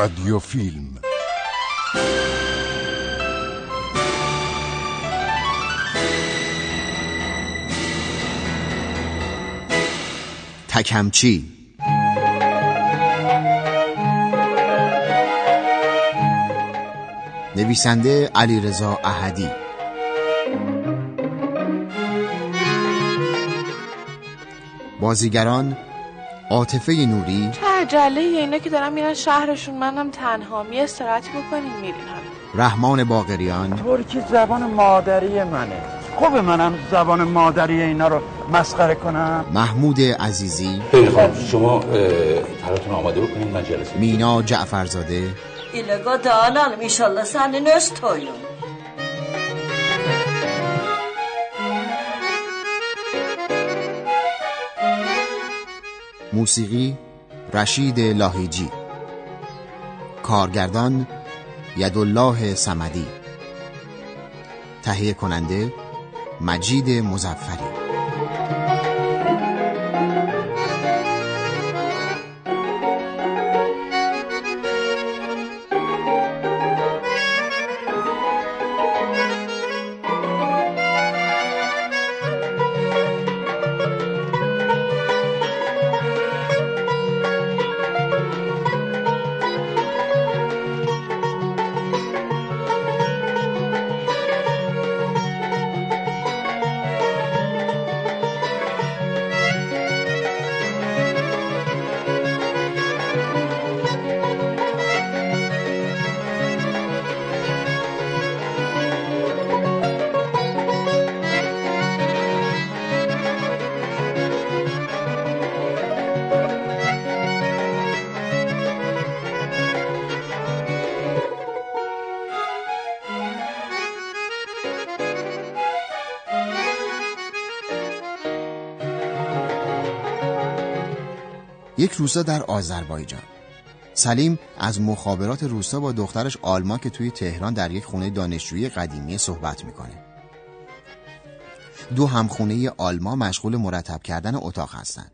رادیو فیلم تکمچی. نویسنده علیرضا احدی. بازیگران عاطفه نوری. عجله اینا که دارن میرن شهرشون منم تنها. می استراحتی بکنیم میرین هم رحمان باقریان. ترکی زبان مادری منه. خوب منم زبان مادری اینا رو مسخره کنم. محمود عزیزی. خیلی خوب. شما اه، طرحتون آماده بکنید من جلسه مینا جعفرزاده. dağılalım inşallah senin öz toyun. موسیقی رشید لاهیجی. کارگردان یدالله سمدی تهیه کننده مجید مزفری یک روستا در آذربایجان. سلیم از مخابرات روستا با دخترش آلما که توی تهران در یک خونه دانشجویی قدیمی صحبت می‌کنه. دو همخونه آلما مشغول مرتب کردن اتاق هستند.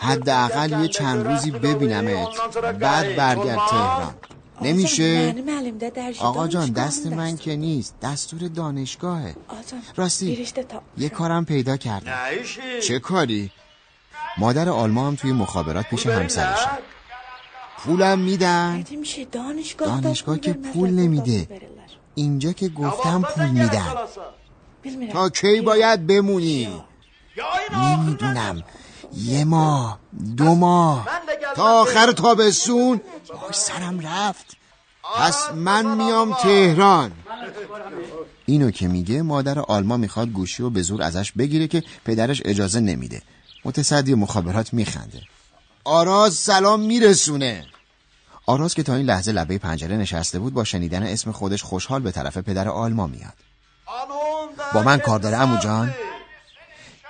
حداقل یه چند روزی ببینمت. بعد برگرد تهران. نمیشه؟ آقا جان دست من که نیست دستور دانشگاهه. راستی یه کارم پیدا کردم. چه کاری؟ مادر آلما هم توی مخابرات پیش همسرشه پولم میدن؟ دانشگاه که پول نمیده. اینجا که گفتم پول میدن. تا کی باید بمونی؟ نمی‌دونم. یه ماه دو ماه. تا آخر تابستون وای سرم رفت. پس من میام تهران. اینو که میگه مادر آلما می‌خواد گوشی و به زور ازش بگیره که پدرش اجازه نمیده. متصدی مخابرات میخنده. آراز سلام میرسونه. آراز که تا این لحظه لبه پنجره نشسته بود با شنیدن اسم خودش خوشحال به طرف پدر آلما میاد. با من کار داره امو جان.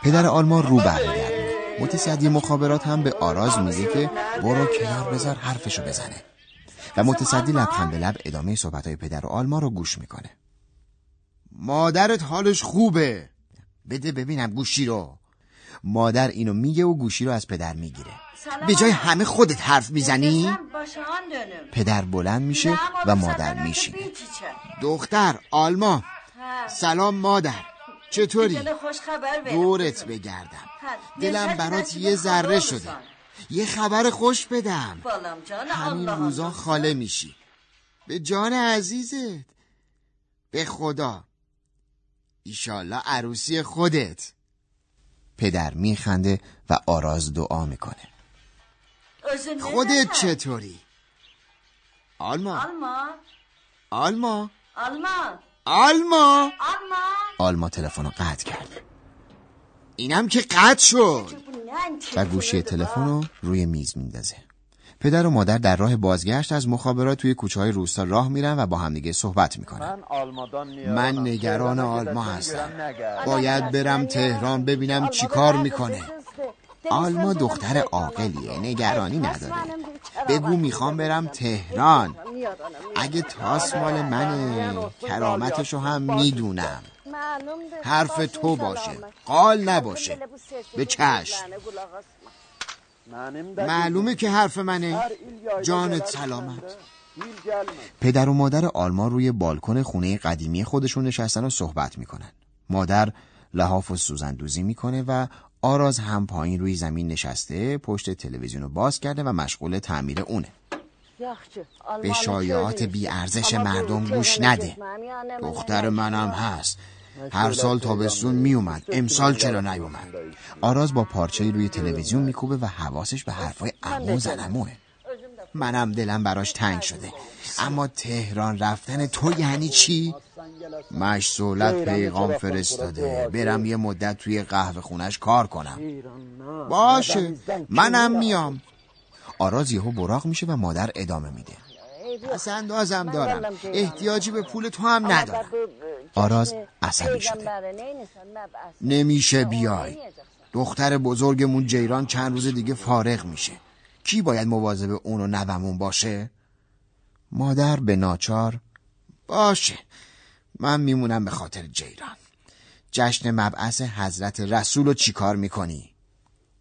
پدر آلما رو برمیگردونه متصدی مخابرات هم به آراز میگه که برو کنار بذار حرفشو بزنه. و متصدی لبخند به لب ادامه صحبتهای پدر آلما رو گوش می‌کنه. مادرت حالش خوبه. بده ببینم گوشی رو. مادر اینو میگه و گوشی رو از پدر می‌گیره. به جای همه خودت حرف می‌زنی؟ پدر بلند میشه و مادر میشینه. دختر آلما. سلام مادر. چطوری؟ haber verin. دورت بگردم Ha, دلم برات یه ذره شده? یه خبر خوش بدم همین روزا. خاله میشی به جان عزیزت به خدا ایشالله عروسی خودت پدر میخنده و آراز دعا می‌کنه خودت? چطوری؟ آلما Alma. آلما Alma. آلما. Alma. آلما تلفن رو قطع کرد. اینم که قطع شد. و گوشی تلفن رو روی میز میندازه. پدر و مادر در راه بازگشت از مخابرات توی کوچه های روستا راه میرن و با همدیگه صحبت می‌کنن. من. من نگران آلما هستم. باید برم تهران ببینم چی کار می‌کنه. آلما دختر عاقلیه نگرانی نداره. بگو می‌خوام برم تهران. اگه تاس مال منه کرامتشو هم می‌دونم. حرف تو باشه. قال نباشه. به چشم. معلومه که حرف منه. جانت سلامت. پدر و مادر آلمان روی بالکن خونه قدیمی خودشون نشستن و صحبت می‌کنن. مادر لحاف و سوزندوزی می‌کنه و آراز هم پایین روی زمین نشسته پشت تلویزیون رو باز کرده و مشغول تعمیر اونه. به شایعات بی ارزش مردم گوش نده. دختر منم هست. هر سال تابستون میومد. امسال چرا نیومد؟ آراز با پارچه روی تلویزیون میکوبه و حواسش به حرفای امو زنموه منم دلم براش تنگ شده. اما تهران رفتن تو یعنی چی؟ مشسولت پیغام فرستاده. برم یه مدت توی قهوه خونش کار کنم. باشه. منم میام. آراز یهو براغ میشه و مادر ادامه میده. پس اندازم دارم. احتیاجی به پول تو هم ندارم. آراز عصبی شده. نمیشه بیای. دختر بزرگمون جیران چند روز دیگه فارغ میشه. کی باید مواظب اون و نومون باشه؟ مادر به ناچار. باشه. من میمونم به خاطر جیران. جشن مبعث حضرت رسول رو چیکار می‌کنی؟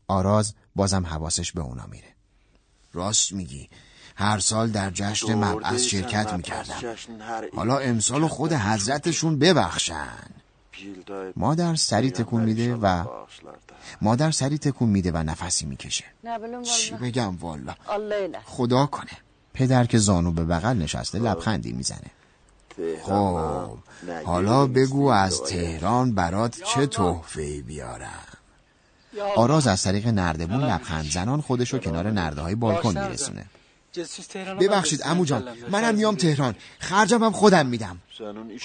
آراز بازم حواسش به اونا میره. راست میگی. هر سال در جشن مبعث شرکت می‌کردم. حالا امسال خود حضرتشون ببخشن. مادر سری تکون میده و مادر سری تکون میده و نفسی می‌کشه. چی بگم والا. خدا کنه. پدر که زانو به بغل نشسته لبخندی می‌زنه. خب حالا بگو از تهران برات چه تحفه بیارم؟ آراز از طریق نردبون لبخند زنان خودشو کنار نرده های بالکن میرسونه. ببخشید امو جان منم میام تهران. خرجم هم خودم میدم.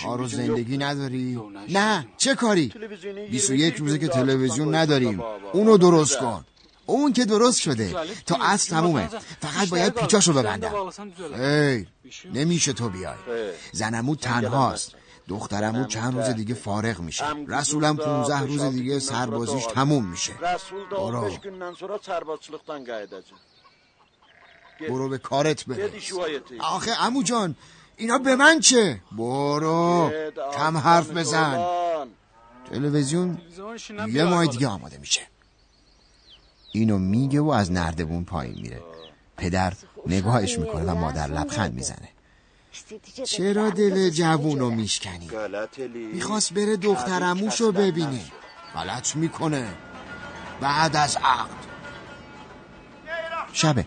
کار زندگی نداری؟ نه چه کاری؟ 21 روزه که تلویزیون نداریم. اونو درست کن. اون که درست شده. تا از تمومه. فقط باید پیچاشو ببندم. ای نمیشه تو بیای. زنمو تنهاست. دخترمو چند روز دیگه فارغ میشه. رسولم 15 روز دیگه سربازیش تموم میشه. برو. برو به کارت برس آخه امو جان اینا به من چه؟ برو. کم حرف بزن. تلویزیون یه ماه دیگه آماده میشه. اینو میگه و از نردبون پایین میره. پدر نگاهش می‌کنه و مادر لبخند می‌زنه. چرا دل جوونو میشکنی؟ می‌خواست بره دخترموشو ببینه. غلط می‌کنه. بعد از عقد. شبه.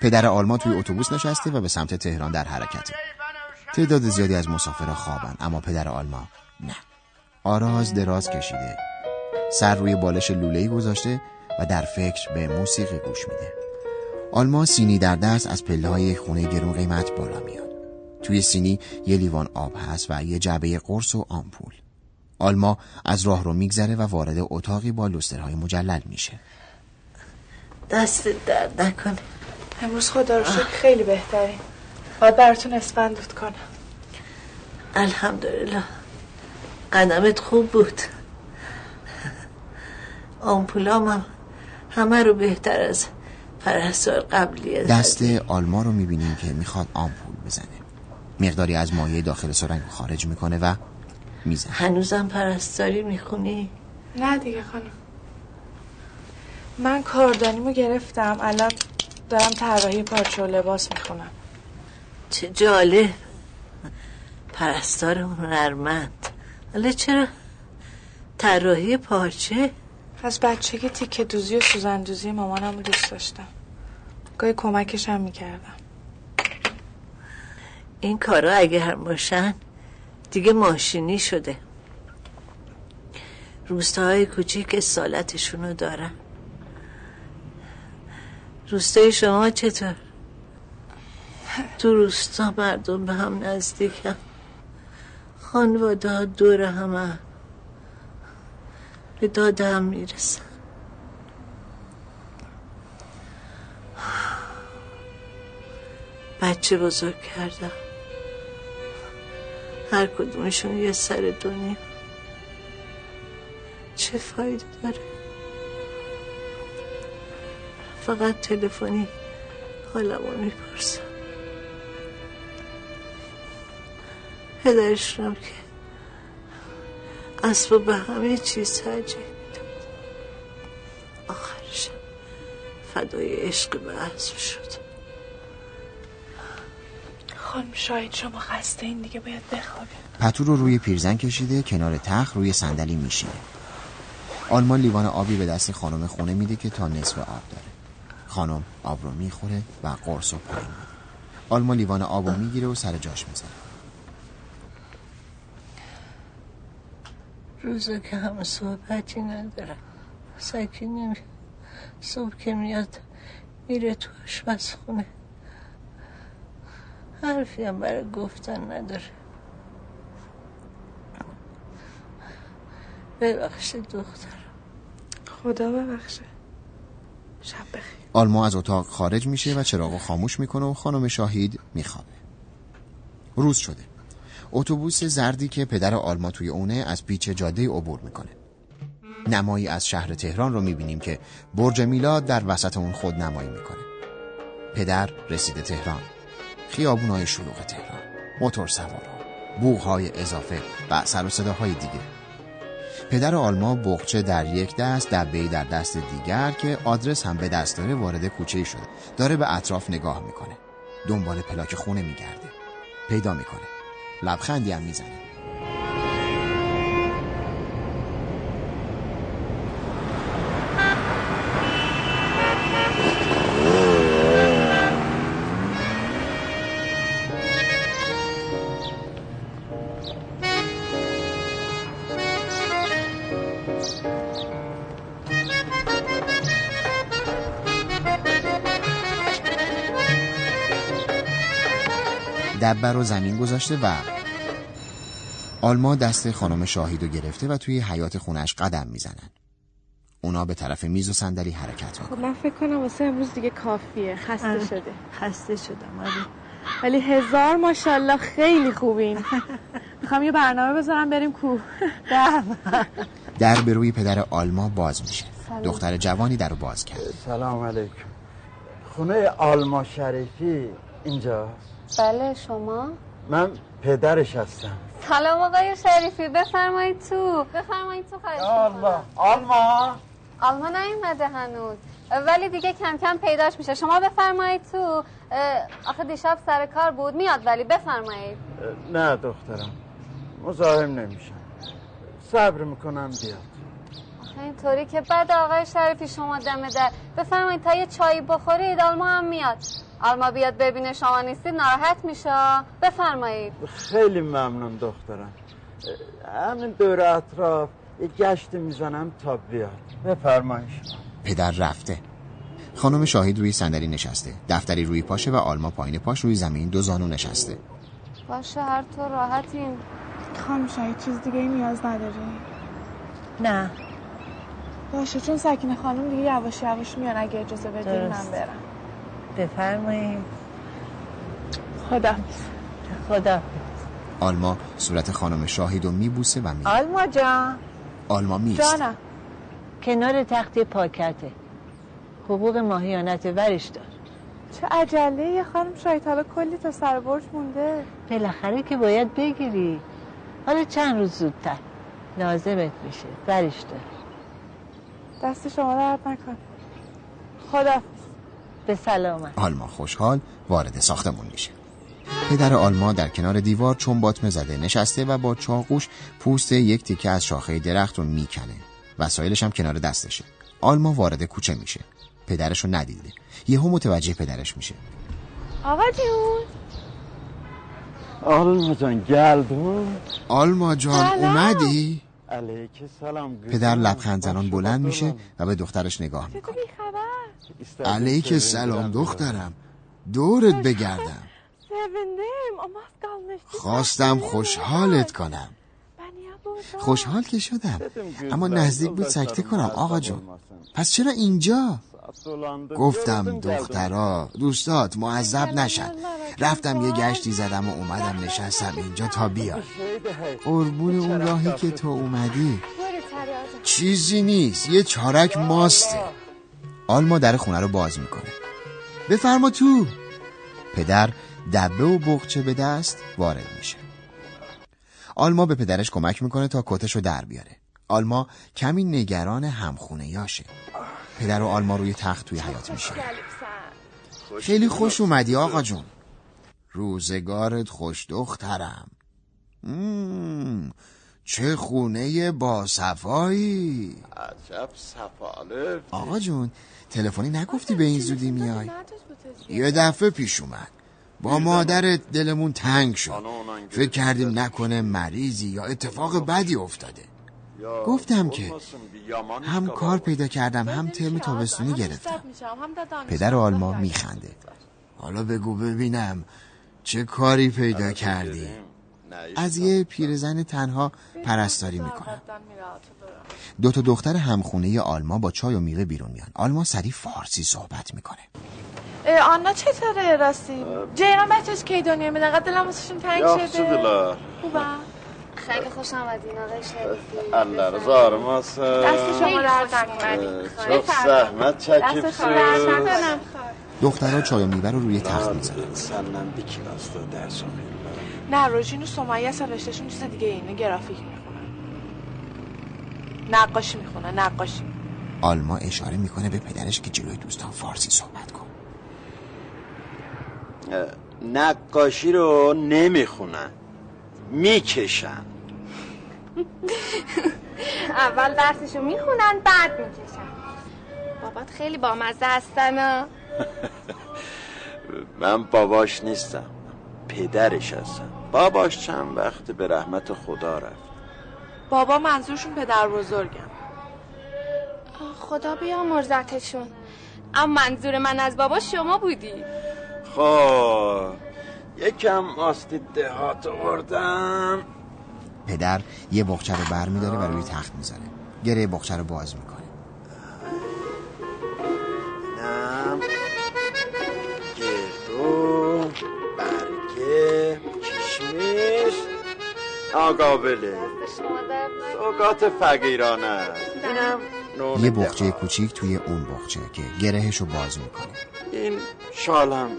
پدر آلمان توی اتوبوس نشسته و به سمت تهران در حرکته. تعداد زیادی از مسافرها خوابن اما پدر آلمان نه. آراز دراز کشیده. سر روی بالش لولهی گذاشته و در فکر به موسیقی گوش میده. آلما سینی در دست از پله های خونه گرون قیمت بالا میاد. توی سینی یه لیوان آب هست و یه جعبه قرص و آمپول. آلما از راه رو میگذره و وارد اتاقی با لسترهای مجلل میشه. دست درد نکنه. امروز خدا رو شکر خیلی بهتری باید براتون اسفندود کنم. الحمدلله. قدمت خوب بود. آمپولام هم همه رو بهتر از پرستار قبلی دست آلما رو می‌بینیم که می‌خواد آمپول بزنه. مقداری از مایه داخل سرنگ خارج می‌کنه و می‌زنه. هنوزم پرستاری می‌خونی؟ نه دیگه خانم. من کاردانیمو گرفتم الان دارم طراحی پارچه و لباس می‌خونم. چه جالب. پرستار هنرمند. حالا چرا طراحی پارچه؟ از که تیکه دوزی و سوزندوزی مامانم رو دوست داشتم. گاهی کمکش هم می‌کردم. این کارا اگه باشن دیگه ماشینی شده. روستاهای کوچیک سالتشونو دارن. روستای شما چطور؟ تو روستا مردم به هم نزدیکم خانواده ها دور همه. به داده هم می‌رسن بچه بزرگ کردم. هر کدومشون یه سر دنیا چه فایده داره؟ فقط تلفنی حالمو می‌پرسم. پدرشونم که اسباب به همه چیز ترجیح میدم. آخرش فدای عشق به اسب شد. خانم شاید شما خسته این دیگه باید بخوابه پتو رو روی پیرزن کشیده کنار تخت روی صندلی میشینه. آلمان لیوان آبی به دست خانم خونه میده که تا نصف آب داره. خانم آب رو می‌خوره و قرص و پایین آلمان لیوان آب رو می‌گیره و سر جاش می‌زنه. روزا که همه صحبتی ندارم سکی صبح که میاد میره تو آشپزخونه. حرفی هم برای گفتن نداره. ببخشید دختر خدا ببخشه. شب بخیر. آلما از اتاق خارج میشه و چراغ خاموش می‌کنه و خانم شاهید میخوابه. روز شده. اتوبوس زردی که پدر آلما توی اونه از پیچ جاده عبور می‌کنه. نمایی از شهر تهران رو می‌بینیم که برج میلاد در وسط اون خود نمایی می‌کنه. پدر رسیده تهران. خیابونای شلوغ تهران. موتور سوارا بوغهای اضافه و سر و صداهای دیگه. پدر آلما بغچه در یک دست دبه در دست دیگر که آدرس هم به دست داره وارد کوچه شده. داره به اطراف نگاه می‌کنه. دنبال پلاک خونه میگرده. پیدا می‌کنه. لبخندی هم می‌زنه. دبه رو زمین گذاشته و آلما دست خانم شاهیدو گرفته و توی حیات خونش قدم می‌زنن. اونا به طرف میز و صندلی حرکت می‌کنن. خب من فکر کنم واسه امروز دیگه کافیه. خسته آره. شده خسته شدم آره. ولی هزار ماشاءالله خیلی خوبین. می‌خوام یه برنامه بذارم بریم کوه در به روی پدر آلما باز میشه. دختر جوانی در رو باز کرد. سلام علیکم. خونه آلما شریفی اینجا بله شما؟ من پدرش هستم. سلام آقای شریفی بفرمایید تو. بفرمایید تو خواهش الله آلما. آلمان نیومده هنوز. ولی دیگه کم کم پیداش میشه. شما بفرمایید تو. آخه دیشب سر کار بود. میاد ولی بفرمایید. نه دخترم. مزاحم نمیشم. صبر می‌کنم بیاد. آخه اینطوری که بعد آقای شریفی شما دم در. بفرمایید تا یه چایی بخورید آلما هم میاد. آلما بیاد ببینه شما نیستید ناراحت میشه. بفرمایید. خیلی ممنون دخترم. همین دور اطراف یه گشت می‌زنم تا بیاد. بفرمایش پدر رفته. خانم شاهید روی صندلی نشسته. دفتری روی پاشه و آلما پایین پاش روی زمین دو زانو نشسته. باشه هر تو راحتین خانم شاید چیز دیگه ای نیاز نداری؟ نه. باشه چون سکینه خانم دیگه یواش یواش میان اگه اجازه بدین. من برم. بفرمایید. خدا. خدا. آلما صورت خانم شاهید رو میبوسه و می آلما جان. آلما میست. جانم. کنار تخت پاکته. حقوق ماهیانت ورش دار. چه عجله یه خانم شاید حالا کلی تا سر برج مونده. بالاخره که باید بگیری. حالا چند روز زودتر. لازمت میشه. ورش دار. دست شما درد نکن خدا. به سلامت. آلما خوشحال وارد ساختمون میشه. پدر آلما در کنار دیوار چون باطمه زده نشسته و با چاقوش پوست یک تیکه از شاخه درخت رو می‌کنه. وسایلش هم کنار دستشه. آلما وارد کوچه میشه. پدرش رو ندیده. یهو متوجه پدرش میشه. آقا جون. آلما جان گلدون آلما جان سلام. اومدی؟ علیک سلام. پدر لبخند زنان بلند میشه و به دخترش نگاه می‌کنه. علیک سلام دخترم. دورت بگردم. خواستم خوشحالت کنم. خوشحال که شدم. اما نزدیک بود سکته کنم. آقا جون پس چرا اینجا؟ گفتم دخترا دوستات معذب نشن. رفتم یه گشتی زدم و اومدم نشستم اینجا تا بیای. قربون اون راهی که تو اومدی. چیزی نیست. یه چارک ماسته. آلما در خونه رو باز می‌کنه. بفرما تو. پدر دبه و بغچه به دست وارد میشه. آلما به پدرش کمک می‌کنه تا کتش رو در بیاره. آلما کمی نگران همخونه یاشه. پدر و آلما روی تخت توی حیات میشه خیلی خوش اومدی آقا جون. روزگارت خوش دخترم. چه خونه با صفایی. عجب صفاله. آقا جون تلفنی نگفتی به این زودی میای؟ یه دفعه پیش اومد. با مادرت دلمون تنگ شد. فکر کردیم نکنه مریضی یا اتفاق بدی افتاده. گفتم که هم کار پیدا کردم هم ترم تابستونی گرفتم. پدر آلما میخنده. حالا بگو ببینم چه کاری پیدا کردی. از یه پیرزن تنها پرستاری می‌کنم. دو تا دختر همخونه آلما با چای و میوه بیرون میان. آلما سریع فارسی صحبت می‌کنه. آنا چطوره راستی؟ جیران بچهش کی دنیا میدن؟ قد دلم واسهشون تنگ شده. خوبم. خیلی خوش آمدین آقای شریفی. الله رضا آرماس دست شما درد نکنه. çok zahmet çekip دخترها چای و میوه رو روی تخت kiraz da ders okuyayım نه روژین و سمیه اصلا رشتهشون چیز دیگه اینه گرافیک. نقاشی می‌خونن نقاشی. آلما اشاره می‌کنه به پدرش که جلوی دوستان فارسی صحبت کن. نقاشی رو نمی‌خونن می‌کشن. اول درسشو می‌خونن بعد می‌کشن. بابات خیلی بامزه هستن من باباش نیستم پدرش هستم. باباش چند وقت به رحمت خدا رفت. بابا منظورشون پدر بزرگم خدا بیا مرزتشون. اما منظور من از بابا شما بودی. خب یکم آستی دهات آوردم. پدر یه بخچه رو بر میداره و روی تخت می‌ذاره. گره بخچه رو باز می‌کنه. اینم گردو برگه کشمیش آقابله شما درد سوگات فقیرانه است. اینم یه. بخچه کوچیک توی اون بخچه که گرهش رو باز می‌کنه. این شالم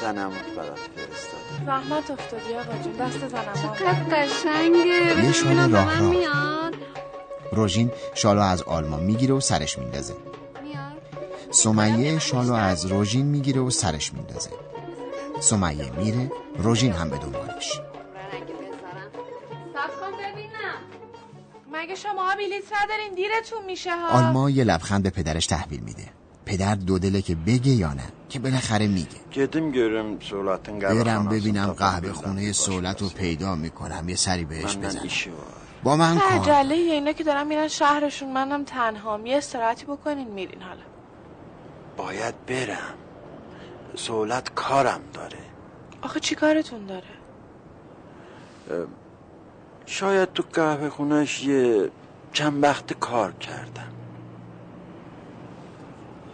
زنم برات فرستاده. رحمت افتادی آقا جون. دست زنم چقدر قشنگه. یه شال راه راه. میاد. روژین شالو از آلما می‌گیره و سرش میندازه. سمیه شالو از روژین می‌گیره و سرش میندازه. سمیه میره روژین هم به دنبالش. مگه شما بلیت ندارین؟ دیرتون میشه ها. آلما یه لبخند به پدرش تحویل میده. پدر دو دله که بگه یا نه که بالاخره میگه. گدیم سولاتın قهوه برم ببینم قهوه خونه سولت رو پیدا می‌کنم یه سری بهش بزنم. با من کار عجله اینا که دارن میرن شهرشون منم تنهام یه استراحتی بکنین میرین حالا. باید برم. سولت کارم داره. آخه چی کارتون داره؟ شاید تو قهوه خونش یه چند وقت کار کردم.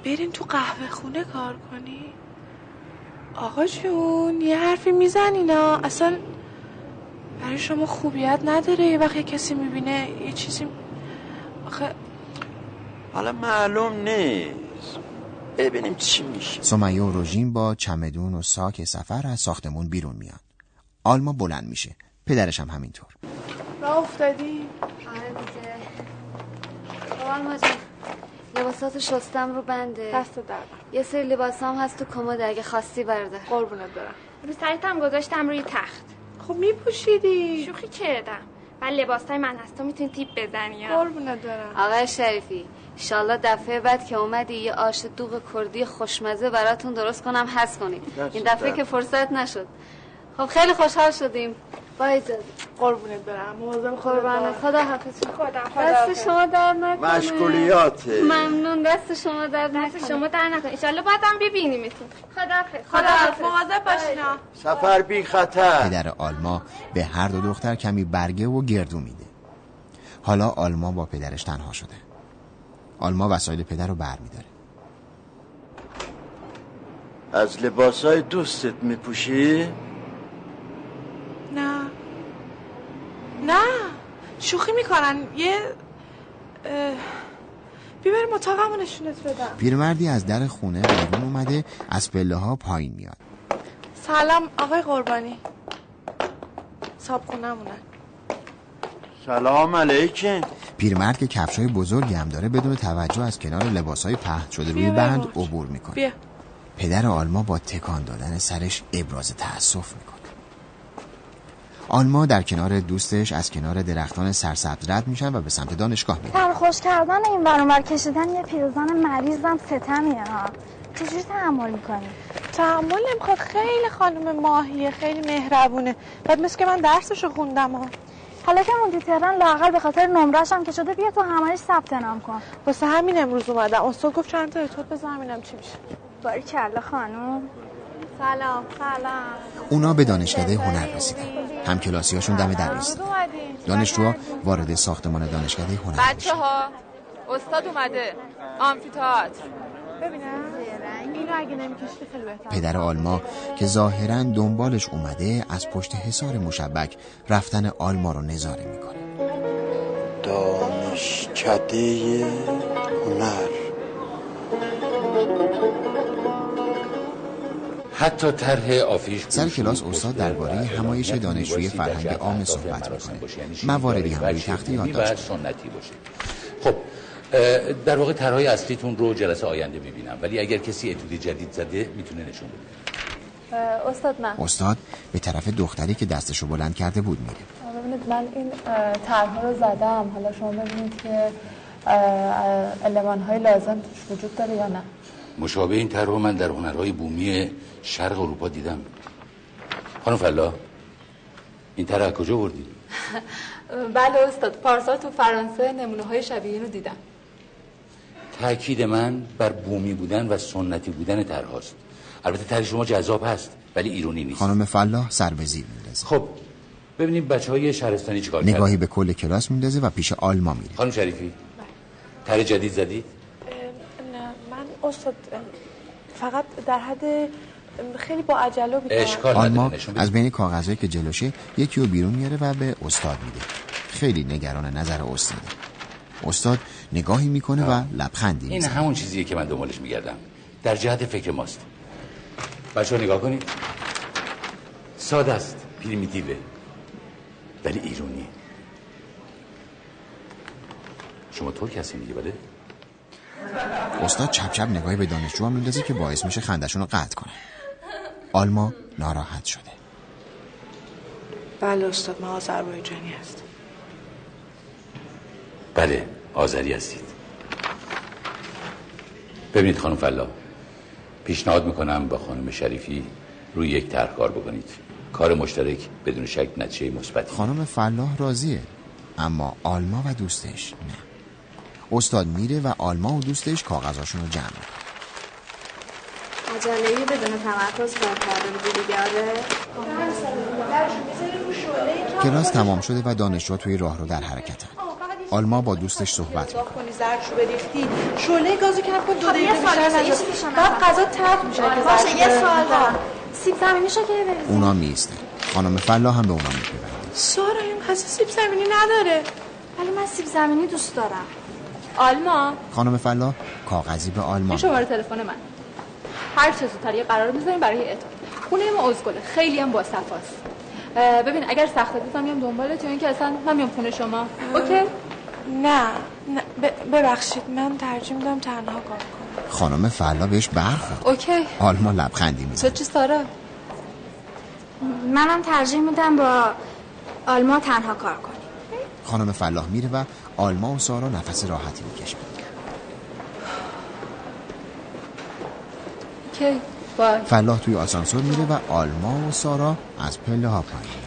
برین تو قهوه خونه کار کنی؟ آقا جون یه حرفی میزنینا. اصلا برای شما خوبیت نداره یه وقت کسی می‌بینه یه چیزی آخه حالا معلوم نیست. ببینیم چی میشه. سمیه و روژین با چمدون و ساک سفر از ساختمون بیرون میان. آلما بلند میشه. پدرش هم همینطور. راه افتادی؟ آره دیگه. لباسات شستم رو بنده. دست در یه سری لباس هم هست تو کمد اگه خواستی بردار قربونت برم. رو سرتم گذاشتم روی تخت. خب میپوشیدی. شوخی کردم. و لباس های من هست تو می‌تونی تیپ بزنی ها. قربونت برم. آقای شریفی انشالله دفعه بعد که اومدی یه آش دوغ کردی خوشمزه براتون درست کنم حس کنید. این دفعه. که فرصت نشد. خب خیلی خوشحال شدیم. قربونت برم. مواظب خودت قربانت باش. خدا حافظ. خدا دست شما در نکنه. مشغولیاته ممنون. دست شما در نکنه. دست شما در نکن ایشالله بعدم ببینیمتون. خدا خدا مواظب باشینا سفر بی خطر. پدر آلما به هر دو دختر کمی برگه و گردو میده. حالا آلما با پدرش تنها شده. آلما وسایل پدر رو بر میداره از لباسای دوستت میپوشی؟ نه نه شوخی می‌کنن. یه اه، بیبریم اتاقمو نشونت بدم. پیرمردی از در خونه بیرون اومده از پله ها پایین میاد. سلام آقای قربانی. صاحب خونمونن سلام علیکم. پیرمرد که کفشای بزرگی هم داره بدون توجه از کنار لباسهای پهن شده روی بند عبور می‌کنه. بیا. پدر آلما با تکان دادن سرش ابراز تأسف می‌کنه. آلما در کنار دوستش از کنار درختان سرسبز رد میشن و به سمت دانشگاه میرن. خوش کردن این برامر کشیدن یه پیرزن مریضم ستمیه ها. چجوری تحمل می‌کنی؟ تحمل نمی‌خواد. خیلی خانم ماهیه خیلی مهربونه. بعد مثل که من درسشو خوندم ها. حالا که موندی تهران لاقل به خاطر نمرش هم که شده بیا تو همش ثبت نام کن. واسه همین امروز اومدم. استاد گفت چند تا اتود بزنم چی میشه. باری کلا خانم. سلام سلام. اونا به دانشکده هنر رسیدن. هم کلاسی هاشون دم در ایستادن دانشجوها وارد ساختمان دانشکده هنر بچه ها استاد اومده. آمفیتئاتر. ببینم. اینو اگه خیلی بهتر. پدر آلما که ظاهرا دنبالش اومده از پشت حصار مشبک رفتن آلما رو نظاره می‌کنه. دانشکده حتی طرح آفیش سر کلاس استاد درباره همایش دانشجوی فرهنگ عام صحبت می‌کنه. مواردی هم روی تخته یادداشت سنتی باشه. خب در واقع طرحهای اصلیتون رو جلسه آینده می‌بینم ولی اگر کسی اتودی جدید زده می‌تونه نشون بده. استاد من. استاد به طرف دختری که دستشو بلند کرده بود میره. ببینید من این طرحها رو زدم. حالا شما ببینید که علمان های لازم توش وجود داره یا نه. مشابه این طرح رو من در هنرهای بومی شرق اروپا دیدم. خانم فلا این طرح کجا بردی؟ بله استاد پارسال تو فرانسه نمونه های شبیه اینو دیدم. تاکید من بر بومی بودن و سنتی بودن طرحهاست البته طرح شما جذاب هست ولی ایرونی نیست. خانم فلاح سر به زیر میندازه. خب ببینیم بچه های شهرستانی چیکار نگاهی؟ به کل کلاس میندازه و پیش آلما میره. خانم شریفی طرح جدید زدید؟ استاد فقط در حد خیلی با عجله اشکال آلما نداره نشون بدید. از بین کاغذهایی که جلوشه یکی رو بیرون میاره و به استاد میده. خیلی نگران نظر استاده استاد نگاهی می‌کنه و لبخندی این می‌زنه. همون چیزیه که من دنبالش میگردم. در جهت فکر ماست. بچه ها نگاه کنید. ساده است پریمیتیوه. ولی ایرونیه. شما ترک هستین دیگه بله؟ استاد چپ چپ نگاهی به دانشجو هم میندازه که باعث میشه خندشون رو قطع کنه. آلما ناراحت شده. بله استاد من آذربایجانی هست بله آذری هستید. ببینید خانم فلا پیشنهاد می‌کنم با خانم شریفی روی یک طرح کار بکنید. کار مشترک بدون شک نتیجه مثبتی. خانم فلاح راضیه اما آلما و دوستش نه. استاد میره و آلما و دوستش کاغذاشون رو جمع می‌کنه عجله‌ای بدون تمرکز کار کرده بودی دیگه آره کلاس تمام شده و دانشجو توی راه رو در حرکتن. آلما با دوستش صحبت می‌کنه. زردشو بریختی شعله گازو کم کن دو خب، دقیقه بیشتر بعد. غذا تلخ میشه که باشه یه. سوال دارم سیب زمینیشو که بریزی. اونا میستن خانم فلاح هم به اونا میپیونده سارا این قصه سیب زمینی نداره. ولی من سیب زمینی دوست دارم. آلما. خانم فلاح کاغذی به آلما. این شماره تلفن من. هر چه زودتر یه قرار می‌ذاریم برای اتاق خونه ما ازگله خیلی هم با صفاست ببین اگر سخت بزنم میام دنبالت یا اینکه اصلا من میام خونه شما. اوکی. نه نه ب- ببخشید من ترجیح میدم تنها کار کنم. خانم فلاح بهش برخورد. OK. آلما لبخندی می‌زنه. چه چی سارا؟ منم ترجیح میدم با آلما تنها کار کنم. خانم فلاح میره و آلما و سارا نفس راحتی می‌کشن OK bye. فلاح توی آسانسور میره و آلما و سارا از پله ها پایین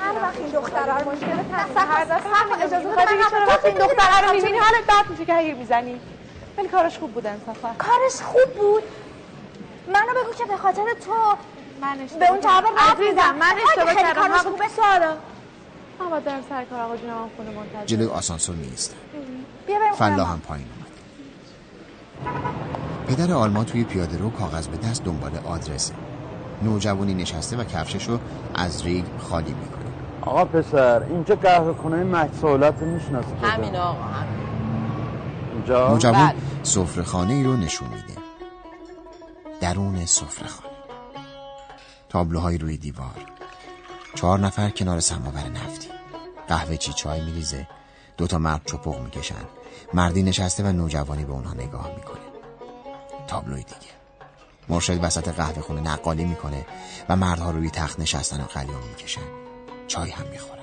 هر وقت این دختره رو مشکل اجازه وقتی این. دختره رو می‌بینی؟ حالت بد میشه که هیر می‌زنی. ولی کارش خوب بود انصافا. کارش خوب بود. منو بگو که به خاطر تو من به اون طرف رفت من اشتباه خیلی کردم. خوبه سارا من باید برم سر کار آقا جونم خونه منتظر. جلوی آسانسور فلاح ما. هم پایین اومد. پدر آلما توی پیاده رو کاغذ به دست دنبال آدرسه. نوجوانی نشسته و کفشش رو از ریگ خالی می‌کنه. آقا پسر اینجا قهوه خونه محصولات می‌شناسی همین آقا همین. اینجا؟ نوجوان بله. سفره خانه ای رو نشون میده. درون سفره خانه تابلوهای روی دیوار. چهار نفر کنار سماور نفتی. قهوه چی چای میریزه. دوتا مرد چپق می‌کشن. مردی نشسته و نوجوانی به اونها نگاه می‌کنه. تابلوی دیگه. مرشد وسط قهوه خونه نقالی می‌کنه و مردها روی تخت نشستن و قلیون می‌کشن. چای هم می‌خورن.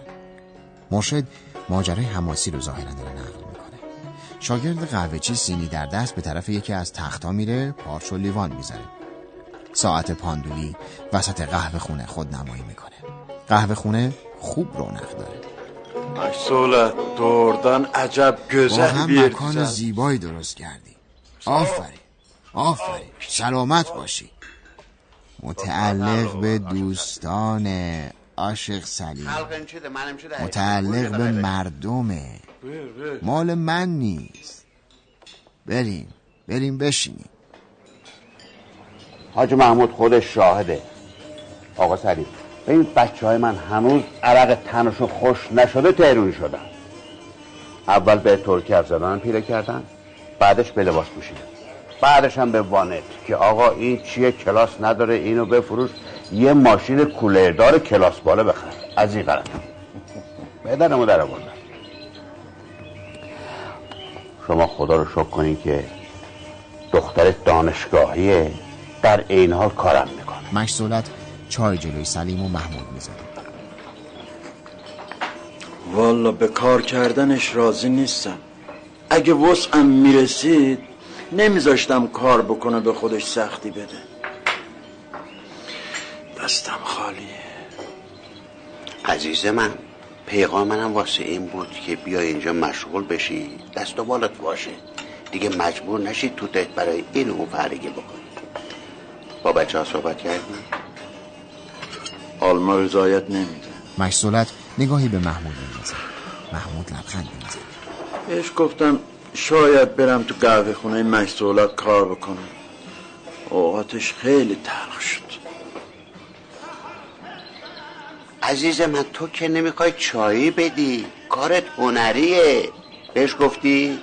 مرشد ماجرای حماسی رو ظاهرا داره نقل می‌کنه. شاگرد قهوه چی سینی در دست به طرف یکی از تختها میره پارچ و لیوان می‌ذاره. ساعت پاندولی وسط قهوه خونه خود نمایی می‌کنه. قهوه خونه خوب رونق داره. محصولت دردن عجب با گذر هم مکان زیبایی درست کردی. آفرین آفرین. سلامت باشی. متعلق به دوستان عاشق سلیم. متعلق به مردمه مال من نیست. بریم بریم بشینیم. حاج محمود خودش شاهده. آقا سلیم. این بچه های من هنوز عرق تنشون خوش نشده تهرونی شدن. اول به ترکی افزادان پیره کردن بعدش به لباس پوشیدن. بعدش هم به وانت که آقا این چیه کلاس نداره اینو بفروش یه ماشین کولردار کلاس بالا بخر. از این قرار بدنمو در آوردن شما خدا رو شکر کنین که دختر دانشگاهیه در این حال کارم می‌کنه. مشزولت چای جلوی سلیم و محمود می‌ذاره والا به کار کردنش راضی نیستم. اگه وسعم می‌رسید نمیذاشتم کار بکنه به خودش سختی بده. دستم خالیه. عزیز من پیغام منم واسه این بود که بیا اینجا مشغول بشی دست و بالت باشه. دیگه مجبور نشی تو برای این اون فرگی بکنی. با بچه ها صحبت کردی؟ آلما رضایت نمیده. مشزولت نگاهی به محمود میندازه محمود لبخند می‌زنه بهش گفتم شاید برم تو قهوه خونه محصولات کار بکنم. اوقاتش خیلی تلخ شد. عزیز من تو که نمی‌خوای چایی بدی؟ کارت هنریه. بهش گفتی؟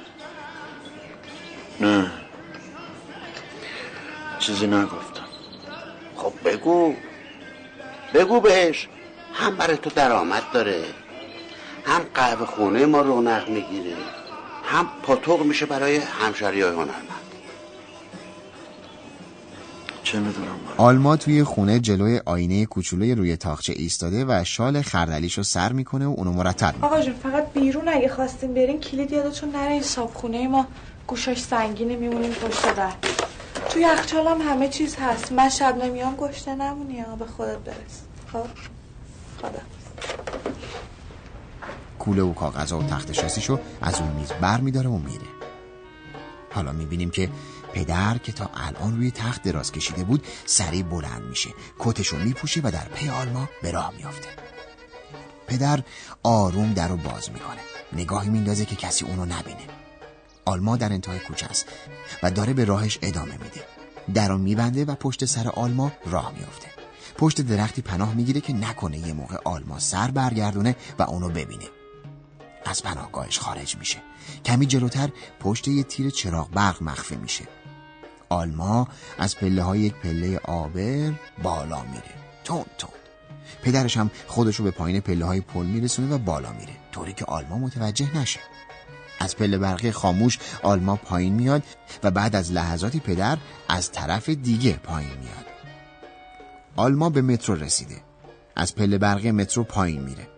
نه. چیزی نگفتم. خب بگو. بگو بهش. هم برای تو درآمد داره. هم قهوه خونه ما رونق می‌گیره. هم پاتوق میشه برای همشری های هنرمند. چه می‌دونم آلما توی خونه جلوی آینه کوچولوی روی تاخچه ایستاده و شال خردلیشو سر می‌کنه و اونو مرتب می‌کنه. آقا جون فقط بیرون اگه خواستیم برین کلید یادتون نره این صابخونه ما گوشاش سنگینه میمونیم پشت در. توی یخچال هم همه چیز هست. من شب نمیام گشته نمونی ها به خودت برس. خب؟ خدا. کوله و کاغذ و تخت شاسیشو از اون میز بر میداره و میره. حالا می‌بینیم که پدر که تا الان روی تخت دراز کشیده بود سریع بلند میشه. کتشو میپوشه و در پی آلما به راه میافته. پدر آروم در رو باز می‌کنه. نگاهی میندازه که کسی اونو نبینه. آلما در انتهای کوچه است. و داره به راهش ادامه میده. در رو میبنده و پشت سر آلما راه میافته. پشت درختی پناه می‌گیره که نکنه یه موقع آلما سر برگردونه و اونو ببینه. از پناهگاهش خارج میشه. کمی جلوتر پشت یه تیر چراغ برق مخفی میشه. آلما از پله های یک پله آبر بالا میره. تون تون. پدرش هم خودشو به پایین پله های پل میرسونه و بالا میره. طوری که آلما متوجه نشه. از پله برقی خاموش آلما پایین میاد و بعد از لحظاتی پدر از طرف دیگه پایین میاد. آلما به مترو رسیده. از پله برقی مترو پایین میره.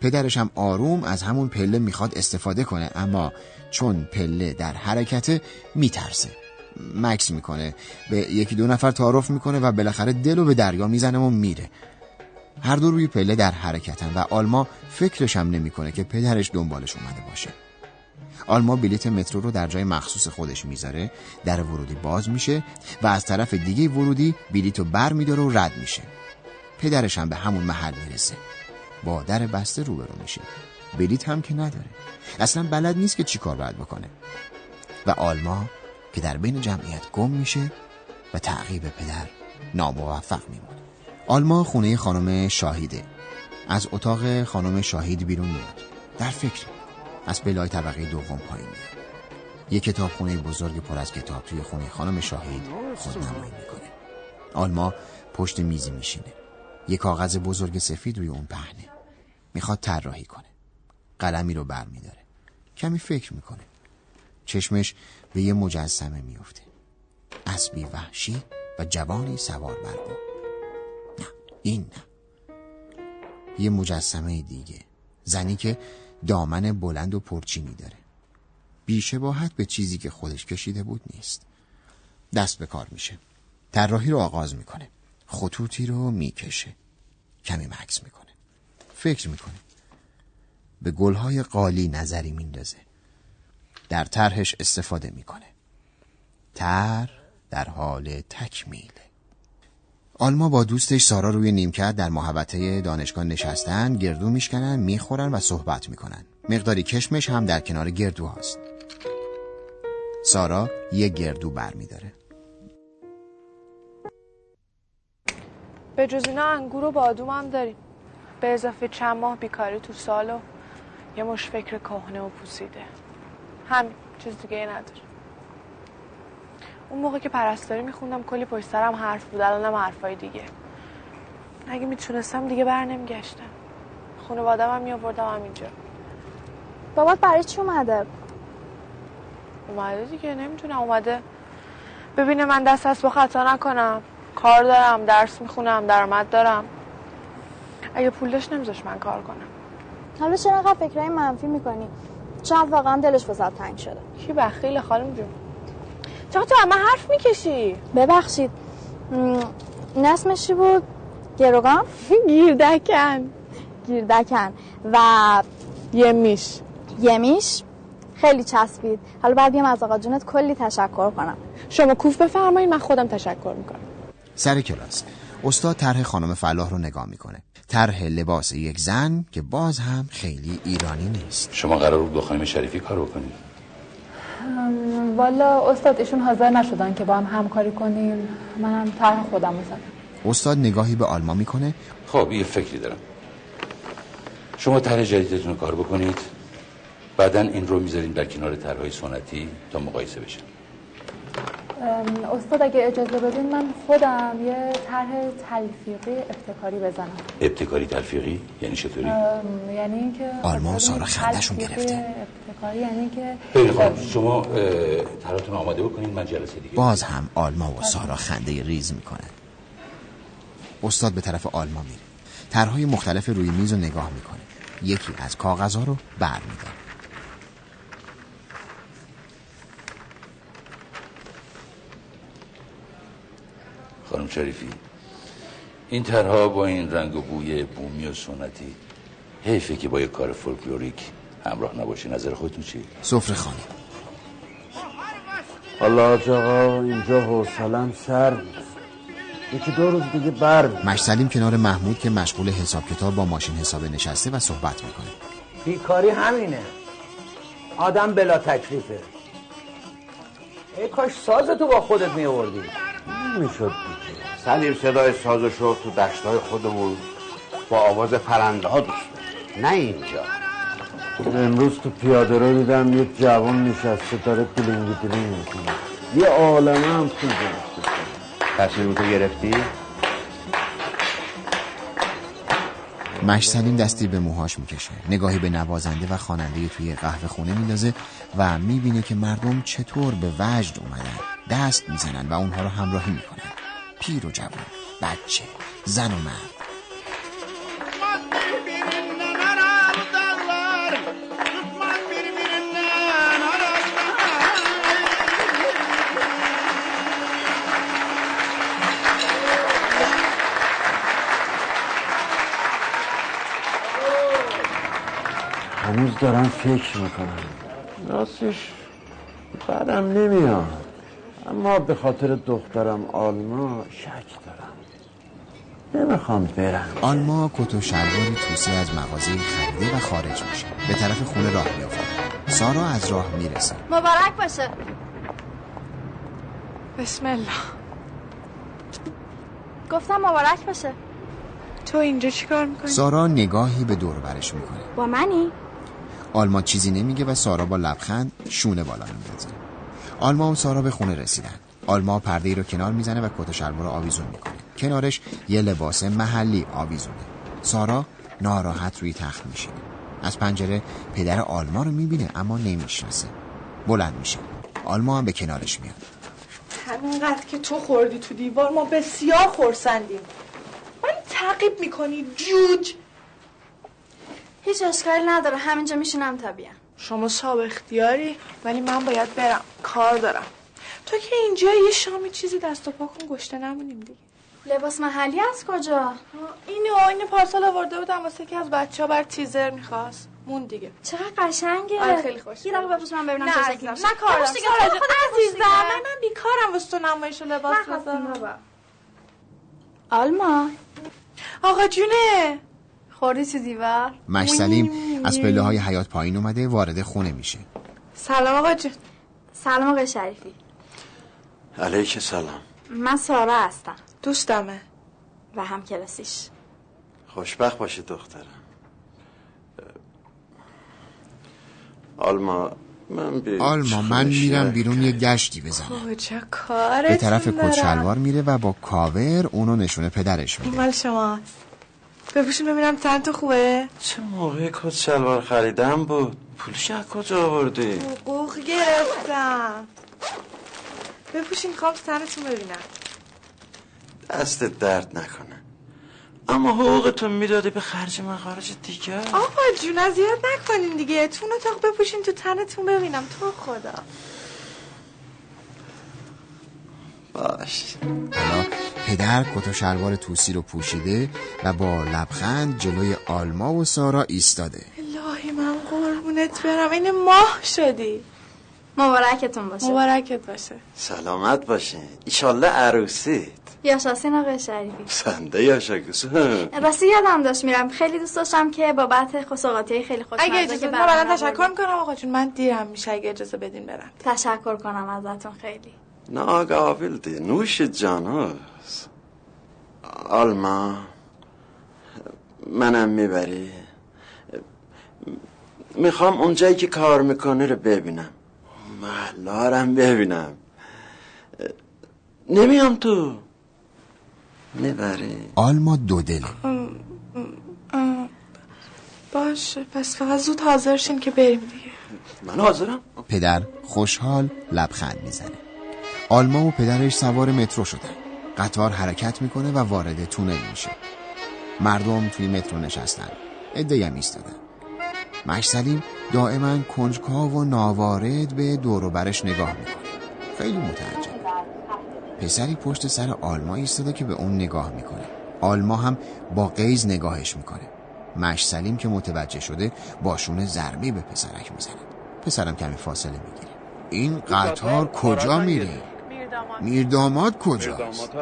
پدرش هم آروم از همون پله می‌خواد استفاده کنه اما چون پله در حرکته میترسه. مکس می‌کنه به یکی دو نفر تعارف می‌کنه و بالاخره دلو به دریا می‌زنه و میره. هر دو روی پله در حرکتن و آلما فکرش هم نمی‌کنه که پدرش دنبالش اومده باشه. آلما بلیت مترو رو در جای مخصوص خودش می‌ذاره در ورودی باز میشه و از طرف دیگه ورودی بلیت رو بر میداره و رد میشه. پدرش هم به همون محل می‌رسه. با در بسته روبرو میشه. بلیت هم که نداره. اصلا بلد نیست که چی کار باید بکنه. و آلما که در بین جمعیت گم میشه و تعقیب پدر ناموفق میمونه. آلما خونه خانم شاهیده. از اتاق خانم شاهید بیرون میاد. در فکر. از پلای طبقه دوم پایین میاد. یه کتاب خونه بزرگ پر از کتاب توی خونه خانم شاهید خود نمایی می‌کنه. آلما پشت میزی میشینه. یه کاغذ بزرگ سفید روی اون پهنه. می‌خواد طراحی کنه. قلمی رو بر میداره کمی فکر می‌کنه. چشمش به یه مجسمه میفته اسبی وحشی و جوانی سوار بر با نه این نه. یه مجسمه دیگه. زنی که دامن بلند و پرچینی داره. بیشباهت به چیزی که خودش کشیده بود نیست. دست به کار میشه. طراحی رو آغاز می‌کنه. خطوطی رو می‌کشه. کمی مکس می‌کنه. فکر می‌کنه. به گلهای قالی نظری میندازه. در طرحش استفاده می‌کنه. تر در حال تکمیله آلما با دوستش سارا روی نیمکت در محوطه دانشگاه نشستن گردو میشکنن می‌خورن و صحبت می‌کنن. مقداری کشمش هم در کنار گردو هاست. سارا یه گردو بر میداره به جز اینا انگور و بادوم هم داریم. به اضافه چند ماه بیکاری تو سال و یه مش فکر کهنه و پوسیده. همین چیز دیگه نداره اون موقع که پرستاری میخوندم کلی پشت سرم حرف بود. الانم حرفای دیگه. اگه می‌تونستم دیگه بر نمیگشتم. خانوادم هم میآوردم همینجا. بابات برای چی اومده؟ اومده دیگه نمی‌تونم اومده. ببینه من دست از با خطا نکنم. کار دارم درس می‌خونم درآمد دارم. اگه پول داشت نمیذاش من کار کنم. حالا چرا انقدر فکرهای منفی می‌کنی؟ چند واقعا دلش واسه تنگ شده. کی بخیل خانم جون؟ چرا تو همه حرف می‌کشی. ببخشید. نسمش چی بود؟ گروگان؟ گیردکن. گیردکن. و یه میش. یه میش؟ خیلی چسبید. حالا بعد بیام از آقا جونت کلی تشکر کنم. شما کوف بفرمایید من خودم تشکر می‌کنم. سر کلاس. استاد طرح خانم فلاح رو نگاه می‌کنه. طرح لباس یک زن که باز هم خیلی ایرانی نیست. شما قرار بود با خانم شریفی کار بکنید. والا استاد ایشون حاضر نشدن که با هم همکاری کنیم. منم طرح خودم رو استاد نگاهی به آلما می‌کنه؟ خب یه فکری دارم. شما طرح جدیدتون رو کار بکنید. بعدا این رو می‌ذاریم در کنار طرحهای سنتی تا مقایسه بشه. استاد اگه اجازه بدین من خودم یه طرح تلفیقی ابتکاری بزنم. ابتکاری تلفیقی؟ یعنی چطوری؟ یعنی اینکه آلمان و سارا خندشون گرفته. ابتکاری یعنی که خیلی خب شما طرحتون آماده بکنین من جلسه دیگه. باز هم آلما و سارا خنده ریز می‌کنه استاد به طرف آلما میره. طرحهای مختلف روی میز رو نگاه می‌کنه. یکی از کاغذها رو بر خانم شریفی. این طرها با این رنگ و بوی بومی و سنتی حیفه که با یه کار فولکلوریک همراه نباشه. نظر خودتون چی؟ سفره خانه حالا آقا اینجا حوصلم سر. یکی دو روز دیگه بر. مشسلیم کنار محمود که مشغول حساب کتاب با ماشین حسابه نشسته و صحبت می‌کنه. بیکاری همینه. آدم بلا تکلیفه. ای کاش سازتو با خودت می آوردی نمی‌شد. سلیم صدای ساز شو تو دشتای خودمون با آواز پرنده ها دوست نه اینجا. امروز تو پیاده رو دیدم یه جوان نشسته داره دلنگی دلنگ می‌کنه. یه عالمه هم پول گرفته تصمیم تو گرفتی؟ مش سلیم دستی به موهاش می‌کشه. نگاهی به نوازنده و خواننده توی قهوه خونه میندازه و می‌بینه که مردم چطور به وجد اومدن. دست می‌زنن و اونها رو همراهی می‌کنن. پیر و جوان. بچه زن و مرد. هنوز دارم فکر می‌کنم. راستش بعدم نمیاد. اما به خاطر دخترم آلما شک دارم. نمی‌خوام برم. آلما کت و شلواری توسی از مغازه خریده و خارج میشه. به طرف خونه راه میافته سارا از راه می‌رسه. مبارک باشه. بسم الله. گفتم مبارک باشه. تو اینجا چیکار می‌کنی؟ سارا نگاهی به دور برش می‌کنه. با منی؟ آلما چیزی نمیگه و سارا با لبخند شونه بالا میندازه. آلما و سارا به خونه رسیدن. آلما پرده ای رو کنار می‌زنه و کت و شلوار آویزون می‌کنه. کنارش یه لباس محلی آویزونه. سارا ناراحت روی تخت میشه از پنجره پدر آلما رو می‌بینه اما نمی‌شناسه. بلند میشه. آلما هم به کنارش میاد. همینقدر که تو خوردی تو دیوار ما بسیار خورسندیم من تعقیب می‌کنی جوج. هیچ اشکالی نداره. همینجا میشینم طبیعا شما صاحب اختیاری ولی من باید برم. کار دارم. تو که اینجا یه شامی چیزی دست و پا کن گشته نمونیم دیگه. لباس محلی از کجا؟ اینو اینو پارسال آورده بودم واسه که از بچه ها بر تیزر می‌خواست. مون دیگه. چقدر قشنگه. آره خیلی خوش. یه دقیقه بپوش من ببینم چه شکلی. نه کارم سارا جان، بپوش عزیزم دیگه. من من بیکارم واسه تو نمایش و لباس نخواستیم بذارم. آلما. آقا جونه. خوردی تو دیوار مش سلیم از پله های حیات پایین اومده وارد خونه میشه. سلام آقا جون. سلام آقای شریفی. علیک سلام. من سارا هستم. دوستمه. و هم کلاسیش. خوشبخت باشی دخترم. آلما من بی... آلما من میرم بیرون یه گشتی بزنم. کجا کارتون به طرف. کچلوار میره و با کاور اونو نشونه پدرش میده. مال شماست. بپوشین ببینم تن تو خوبه. چه موقع کت شلوار خریدم بود؟ پولش از کجا آوردی؟ حقوق گرفتم. بپوشین خواب تنتون ببینم. دست درد نکنه. اما حقوقتون می‌دادی به خرج مخارج دیگه؟ آقا جون اذیت نکنین دیگه. تو اون اتاق بپوشین تو تنتون ببینم. تو خدا. باش. حالا پدر کت و شلوار توسی رو پوشیده و با لبخند جلوی آلما و سارا ایستاده. الهی من قربونت برم. این ماه شدی. مبارکتون باشه. مبارکت باشه. سلامت باشین ایشالله عروسیت. یا شاسین آقای شریفی. سنده یا شکوسه راستی یادم داشت میرم. خیلی دوست داشتم که بابت خسوقاتی خیلی خوشمزه اگه اجازه بدین من تشکر. می‌کنم آقا جون. من دیرم میشه اگه اجازه بدین برم. تشکر کنم ازتون خیلی. ناقابل دی نوش جانوز آلما منم می‌بری. می‌خوام اونجایی که کار می‌کنه رو ببینم. محلارم ببینم. نمیام تو. می‌بری. آلما دو دله اه، باشه پس فقط زود حاضر شین که بریم دیگه. من حاضرم. پدر خوشحال لبخند می‌زنه. آلما و پدرش سوار مترو شدن قطار حرکت می‌کنه و وارد تونل میشه. مردم توی مترو نشستن. عده‌ای ایستادن. مش سلیم دائما کنجکاو و ناوارد به دور و برش نگاه می‌کنه. خیلی متعجب. پسری پشت سر آلما ایستاده که به اون نگاه می‌کنه. آلما هم با قیز نگاهش می‌کنه. مش سلیم که متوجه شده باشون ضربه به پسرک می‌زنه. پسرم کمی فاصله می‌گیره. این قطار کجا میره؟ میرداماد. کجاست؟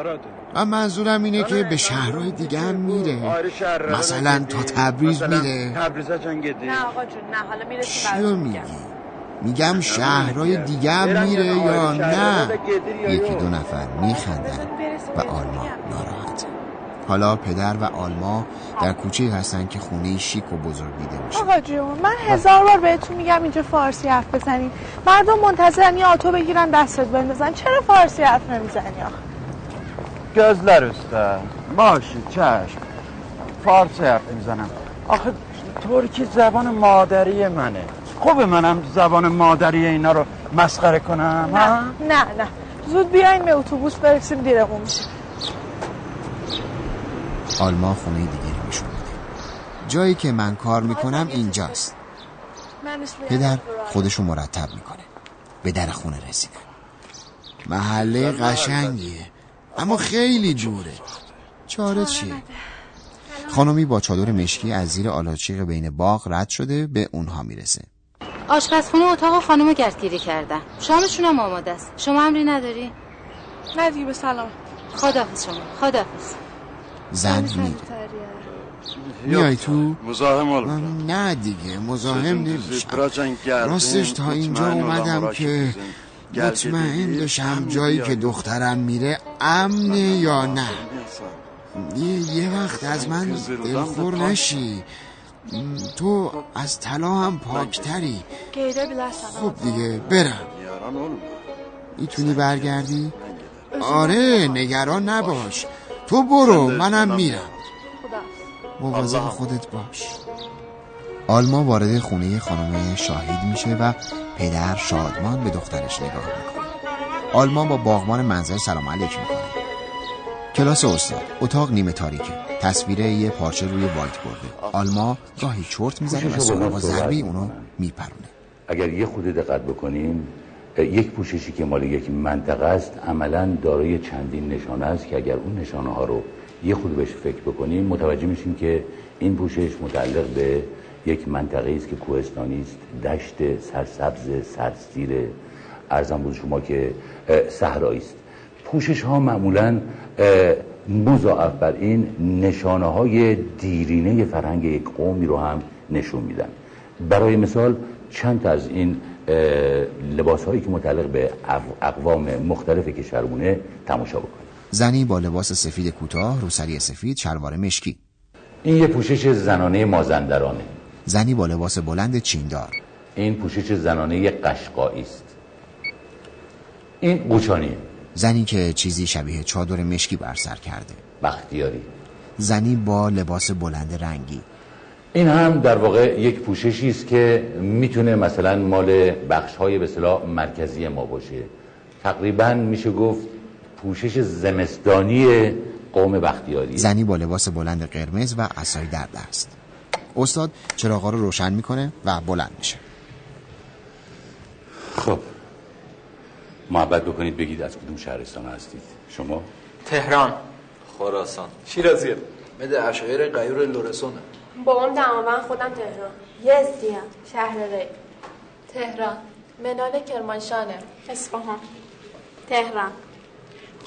و منظورم اینه که به شهرهای دیگه هم میره. مثلا تا تبریز میره. نه آقا جون نه حالا چیو میگی؟ میگم شهرهای دیگه هم میره یا نه؟ یکی دو نفر میخندن و آلما ناراحته. حالا پدر و آلما در کوچه هستن که خونه شیک و بزرگ دیده میشه. آقا جون من هزار بار بهتون میگم اینجا فارسی حرف بزنین. مردم منتظرن یه آتو بگیرن دستت بندازن. چرا فارسی حرف نمی‌زنی آخه؟ Gözler üstte. باشی چشم. فارسی حرف می‌زنم. آخه ترکی زبان مادری منه. خوبه منم زبان مادری اینا رو مسخره کنم نه ها؟ نه نه. زود بیاین به اتوبوس برسیم دیرمون میشه. آلما خونه دیگه رو میشونه جایی که من کار می‌کنم اینجاست. پدر خودشو مرتب می‌کنه. به در خونه رسیدن. محله قشنگیه اما خیلی دوره. چاره چیه؟ خانمی با چادر مشکی از زیر آلاچیق بین باغ رد شده به اونها می‌رسه. آشپزخونه اتاق خانم گردگیری کردن شامشون هم آماده است. شما امری نداری؟ نه دیگه به سلام. خداحافظ شما. خداحافظ. زن میره. میای تو؟ مزاحم نه دیگه مزاحم نمیشم. راستش تا اینجا اومدم که. مطمئن بشم جایی که دخترم میره امنه یا نه. یه, یه وقت از من دلخور نشی. تو از طلا هم پاکتری. خب دیگه برم. می‌تونی برگردی؟ آره. نگران نباش. تو برو منم میرم. مواظب خودت باش. آلما وارد خونه خانم شاهید میشه و پدر شادمان به دخترش نگاه می‌کنه. آلما با باغمان منظر سلام علیک می‌کنه. کلاس استاد اتاق نیمه تاریکه. تصویر یه پارچه روی وایت برده. آلما گاهی چرت می‌زنه و سارا با ضربی اونو میپرونه. اگر یه خود دقت بکنیم یک پوششی که مال یک منطقه است عملا دارای چندین نشانه است که اگر اون نشانه ها رو یه خود بهش فکر بکنیم متوجه میشیم که این پوشش متعلق به یک منطقه است که کوهستانی است. دشت سرسبز سرسیر ارزم بود شما که صحرایی است. پوشش ها معمولا مضاعف بر این نشانه های دیرینه فرهنگ یک قومی رو هم نشون میدن. برای مثال چند از این لباس هایی که متعلق به اقوام مختلف کشورمونه تماشا بکنید زنی با لباس سفید کوتاه روسری سفید شلوار مشکی. این یه پوشش زنانه مازندرانه. زنی با لباس بلند چیندار. این پوشش زنانه قشقایی است. این قوچانیه. زنی که چیزی شبیه چادر مشکی بر سر کرده. بختیاری. زنی با لباس بلند رنگی. این هم در واقع یک پوششی است که می‌تونه مثلا مال بخش های به مرکزی ما باشه. تقریبا میشه گفت پوشش زمستانی قوم بختیاری. زنی با لباس بلند قرمز و عصای در دست استاد چراغا رو روشن می‌کنه و بلند میشه. خب. محبت بکنید بگید از کدوم شهرستان هستید. شما؟ تهران. خراسان. شیرازیه. مده اشعار قیور لورسونه بابام دماوند خودم تهران. یزدیم شهر ری. تهران. منال کرمانشانه اصفهان. تهران.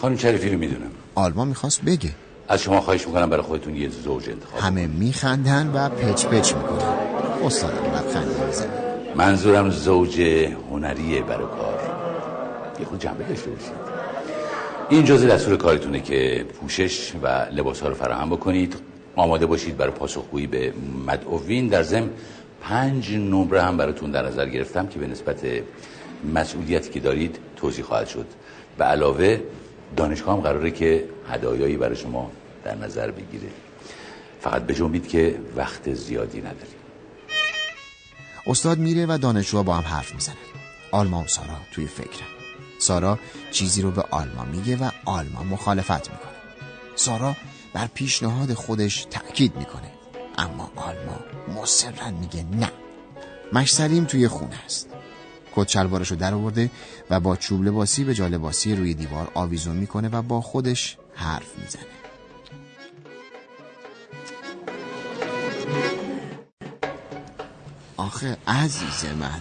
خانم شریفی رو می‌دونم. آلما می‌خواست بگه. از شما خواهش می‌کنم برای خودتون یه زوج انتخاب همه میخندن و پچ پچ می‌کنن. استادم لبخندی می‌زنه. منظورم زوج هنریه برای کار. یه خود جنبه داشته باشید. این جزء دستور کارتونه که پوشش و لباس ها رو فراهم بکنید. آماده باشید برای پاسخگویی به مدعوین. در ضمن پنج نمره هم براتون در نظر گرفتم که به نسبت مسئولیتی که دارید توضیح خواهد شد. به علاوه دانشگاه هم قراره که هدایایی برای شما در نظر بگیره. فقط بجنبید که وقت زیادی نداریم. استاد میره و دانشجوها با هم حرف می‌زنن. آلما و سارا توی فکرن. سارا چیزی رو به آلما میگه و آلما مخالفت می‌کنه. سارا بر پیشنهاد خودش تأکید می‌کنه. اما آلما مصرا میگه نه. مشتریم توی خونه است. کت شلوارش رو در آورده و با چوب لباسی به جا لباسی روی دیوار آویزون می‌کنه و با خودش حرف می‌زنه. آخه عزیز من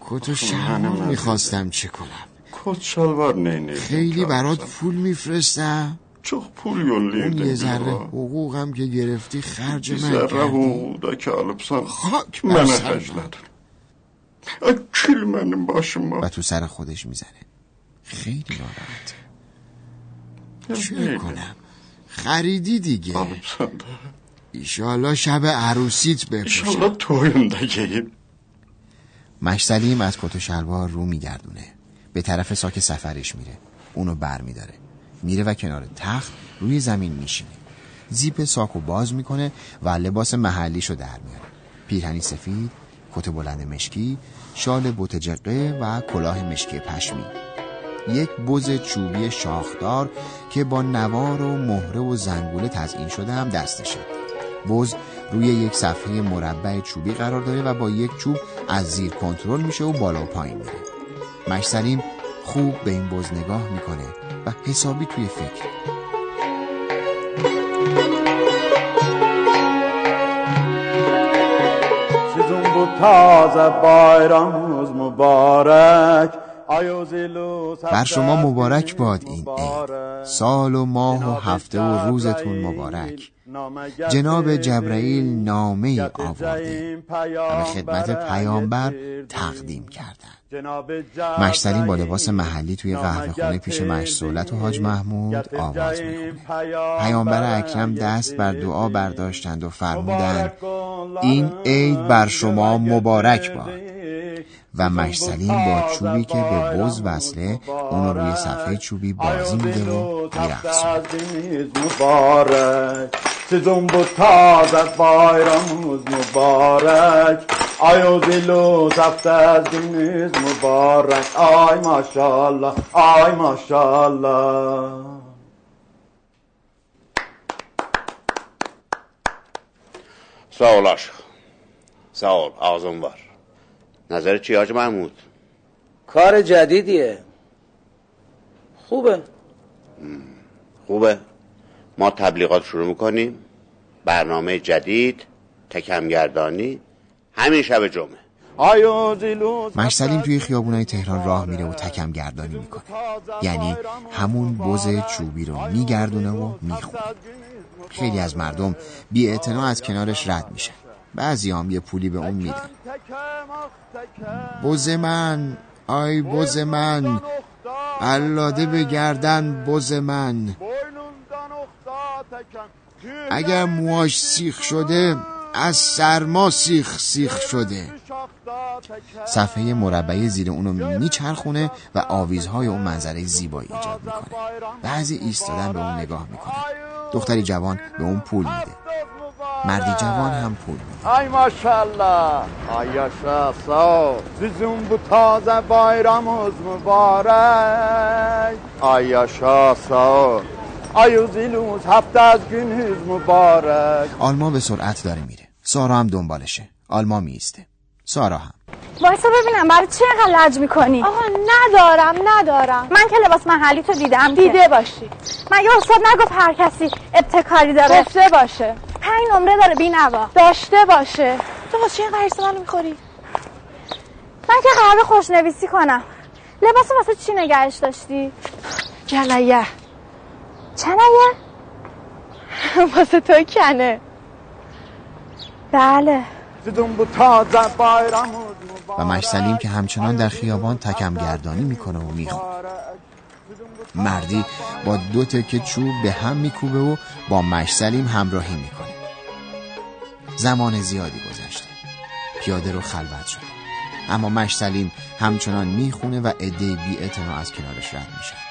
کت و شلوار می‌خواستم چه کنم؟ کت شلوار نه خیلی برات پول میفرستم. چه پول اون یه ذره حقوقم که گرفتی خرج من ذره حقوق که البسان خاک من هج ندارم. اکل من باشم و تو سر خودش می‌زنه. خیلی ناراحته چه کنم؟ خریدی دیگه. ایشالا شب عروسیت بپوشم ایشالا تویم دیگه مشتلیم از کت و شلوار رو میگردونه. به طرف ساک سفرش میره. اونو بر میداره میره و کنار تخت روی زمین میشینه. زیپ ساکو باز می‌کنه و لباس محلیشو در میاره. پیرهنی سفید کت بلند مشکی شال بوتجقه و کلاه مشکی پشمی. یک بز چوبی شاخدار که با نوار و مهره و زنگوله تزئین شده هم دستشه. بز روی یک صفحه مربع چوبی قرار داره و با یک چوب از زیر کنترل میشه و بالا و پایین میره. مشتریم خوب به این بز نگاه می‌کنه. و حسابی توی فکر. مبارک. بر شما مبارک باد این عید. سال و ماه و هفته و روزتون مبارک. جناب جبرائیل نامه آورده و به خدمت پیامبر تقدیم کردن. مشترین با لباس محلی توی قهوه خونه پیش مشسولت و حاج محمود آواز می‌کنه پیامبر اکرم دست بر دعا برداشتند و فرمودند این عید بر شما مبارک باد. و مشسلیم با چوبی که به بز وصله اونو روی صفحه چوبی بازی میده و مبارک. آی زیلو زفت از دینیز مبارک. آی ماشالله آی ماشالله سوال عاشق سوال آزم بار نظر چی حاج محمود؟ کار جدیدیه. خوبه. خوبه. ما تبلیغات شروع می‌کنیم. برنامه جدید تکمگردانی. همین شب جمعه. مشسلیم توی خیابونای تهران راه میره و تکم گردانی می‌کنه. یعنی همون بز چوبی رو میگردونه و می‌خونه. خیلی از مردم بی از کنارش رد میشن. بعضی هم یه پولی به اون میدن. بز من آی بز من علاده به گردن بز من. اگر موهاش سیخ شده از سرما سیخ سیخ شده. صفحه مربعی زیر اونو میچرخونه و آویزهای اون منظره زیبایی ایجاد می‌کنه. بعضی ایستادن به اون نگاه می‌کنه. دختری جوان به اون پول میده. مردی جوان هم پول میده. ای ماشالله آیا شاسا زیزون بو تازه بایراموز مبارک. آیا شاسا هفته از مبارک. آلما به سرعت داره میره. سارا هم دنبالشه. آلما میسته سارا هم. وایسا ببینم برای چه اینقدر لج می‌کنی؟ آقا ندارم ندارم. من که لباس محلی تو دیدم دیده باشی. مگه استاد نگفت هر کسی ابتکاری داره. گفته باشه. پنج نمره داره بی نوا داشته باشه. تو واسه این قرص منو می‌خوری؟ من که قرار خوشنویسی کنم. لباس واسه چی نگهش داشتی؟ جلیه. چنگه واسه تو کنه. بله. و مشسلیم که همچنان در خیابان تکم گردانی می‌کنه و می‌خونه مردی با دو تکه چوب به هم میکوبه و با مشسلیم همراهی می‌کنه. زمان زیادی گذشته. پیاده رو خلوت شده اما مشسلیم همچنان می‌خونه و عده بی از کنارش رد میشن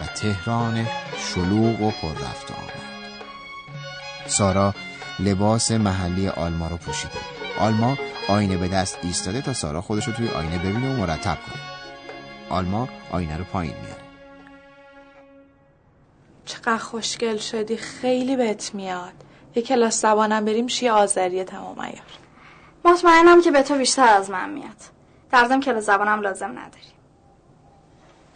و تهران شلوغ و پر رفت آمد. سارا لباس محلی آلما رو پوشیده. آلما آینه به دست ایستاده تا سارا خودش رو توی آینه ببینه و مرتب کنه. آلما آینه رو پایین میاره. چقدر خوشگل شدی. خیلی بهت میاد. یه کلاس زبانم بریم شی آذری تمام ایار مطمئنم که به تو بیشتر از من میاد. دردم کلاس زبانم لازم نداری.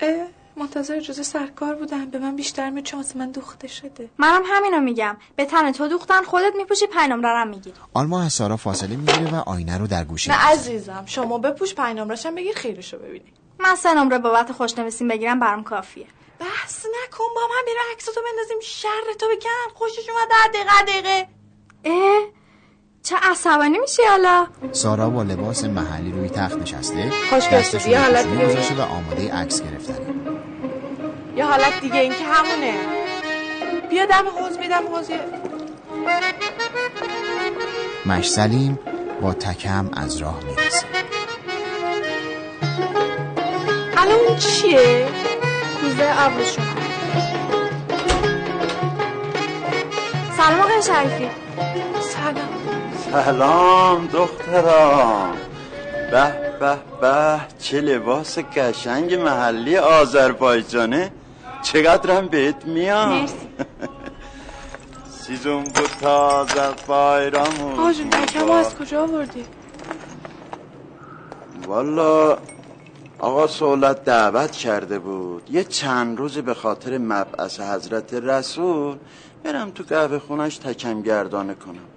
اه. منتظر اجازه سرکار بودم به من بیشتر می چون من دوخته شده. منم همینو میگم. به تن تو دوختن خودت میپوشی پنج نمره می‌گیری. آلما از سارا فاصله می‌گیره و آینه رو در گوشه نه عزیزم شما بپوش پنج نمرهشم بگیر خیرشو ببینی. من سه نمره بابت خوشنویسیم بگیرم برام کافیه. بحث نکن با من بیرو عکس تو بندازیم. شر تو بکن خوشش اومد در دقیقه دقیقه. اه چه عصبانی میشی حالا؟ سارا با لباس محلی روی تخت نشسته خوش حالت دیگه و آماده عکس گرفتن. یه حالت دیگه این که همونه. بیا دم حوز بیدم حوزی مش سلیم با تکم از راه می‌رسه. الان چیه؟ کوزه آبشون سلام آقای شریفی. سلام. سلام دخترم به به به چه لباس قشنگ محلی آذربایجانه. چقدرم بهت میاد مرسی. سیزون بود تازه بایرامون آجون دکم از کجا آوردی؟ والا آقا سولت دعوت کرده بود. یه چند روز به خاطر مبعث حضرت رسول برم تو قهوه خونش تکم گردانه کنم.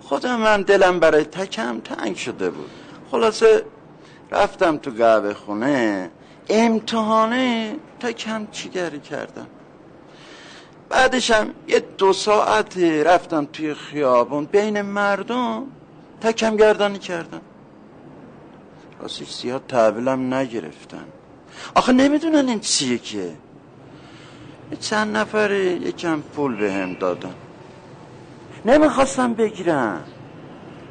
خودم من دلم برای تکم تنگ شده بود. خلاصه رفتم تو قهوه خونه امتحانه تکم چیگری کردم. بعدشم یه دو ساعت رفتم توی خیابون بین مردم تکم گردانی کردم. راستش زیاد تحویلم نگرفتن. آخه نمی‌دونن این چیه که. چند نفر یکم پول به هم دادن. نمی‌خواستم بگیرم.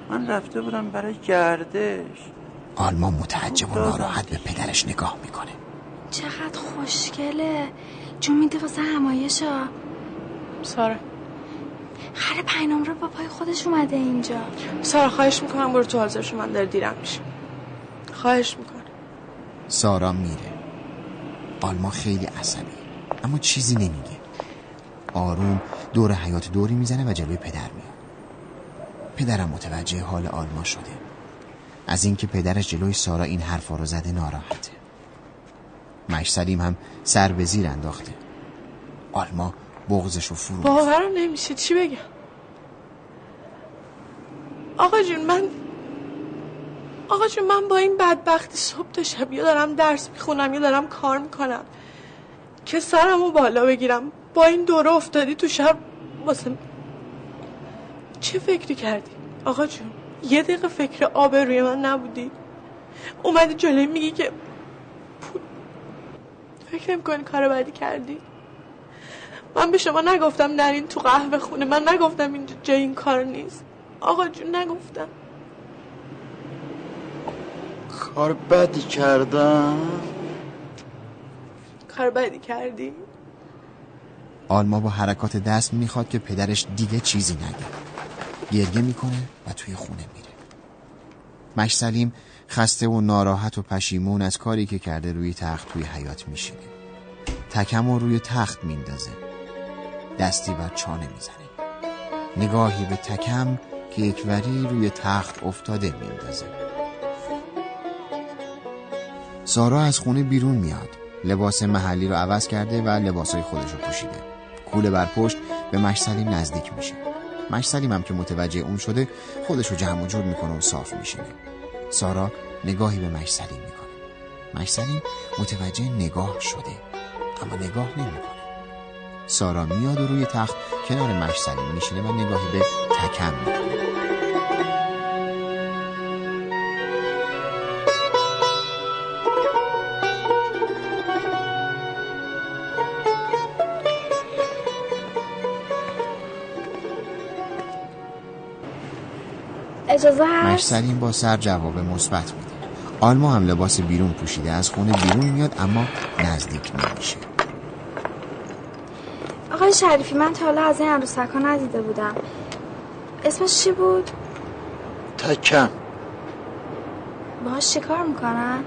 من رفته بودم برای گردش. آلما متعجب و ناراحت به پدرش نگاه می‌کنه. چقدر خوشگله. جون میده واسه همایشا. سارا. خر پنج نمره با پای خودش اومده اینجا. سارا خواهش می‌کنم برو تو حاضرشو من داره دیرم میشه. خواهش می‌کنم. سارا میره. آلما خیلی عصبی اما چیزی نمیگه. آروم دور حیات دوری می‌زنه و جلوی پدر میاد. پدرم متوجه حال آلما شده. از اینکه پدرش جلوی سارا این حرفا رو زده ناراحته. مش سلیم هم سر به زیر انداخته. آلما بغزش رو فرو باورم نمیشه. چی بگم؟ آقا جون من آقا جون من با این بدبختی صبح تا شب یا دارم درس می‌خونم یا دارم کار می‌کنم. که سرمو بالا بگیرم. با این دوره افتادی تو شب واسه چه فکری کردی؟ آقا جون. یه دقیقه فکر آب روی من نبودی. اومدی جلوی میگی که پول فکر نمی‌کنی کار بعدی کردی. من به شما نگفتم نرین تو قهوه خونه. من نگفتم اینجا جای این کار نیست. آقا جون نگفتم. کار بدی کردم؟ کار بدی کردی؟ آلما با حرکات دست می‌خواد که پدرش دیگه چیزی نگه. گریه می‌کنه و توی خونه میره. مش سلیم خسته و ناراحت و پشیمون از کاری که کرده روی تخت توی حیات میشینه. تکم و روی تخت میندازه. دستی بر چانه می‌زنه. نگاهی به تکم که یک وری روی تخت افتاده میندازه. سارا از خونه بیرون میاد. لباس محلی رو عوض کرده و لباسای خودش رو پوشیده. کوله بر پشت به مش سلیم نزدیک میشه. مش سلیم هم که متوجه اون شده خودش رو جمع و جور می‌کنه و صاف میشینه. سارا نگاهی به مش سلیم می‌کنه. مش سلیم متوجه نگاه شده اما نگاه نمی‌کنه. سارا میاد و روی تخت کنار مش سلیم میشینه و نگاهی به تکم می‌کنه. اجازه هست؟ مشسلیم با سر جواب مثبت میده. آلما هم لباس بیرون پوشیده از خونه بیرون میاد اما نزدیک نمیشه. آقای شریفی من تا حالا از این عروسک ندیده بودم. اسمش چی بود؟ تکم. باهاش چی کار می‌کنن؟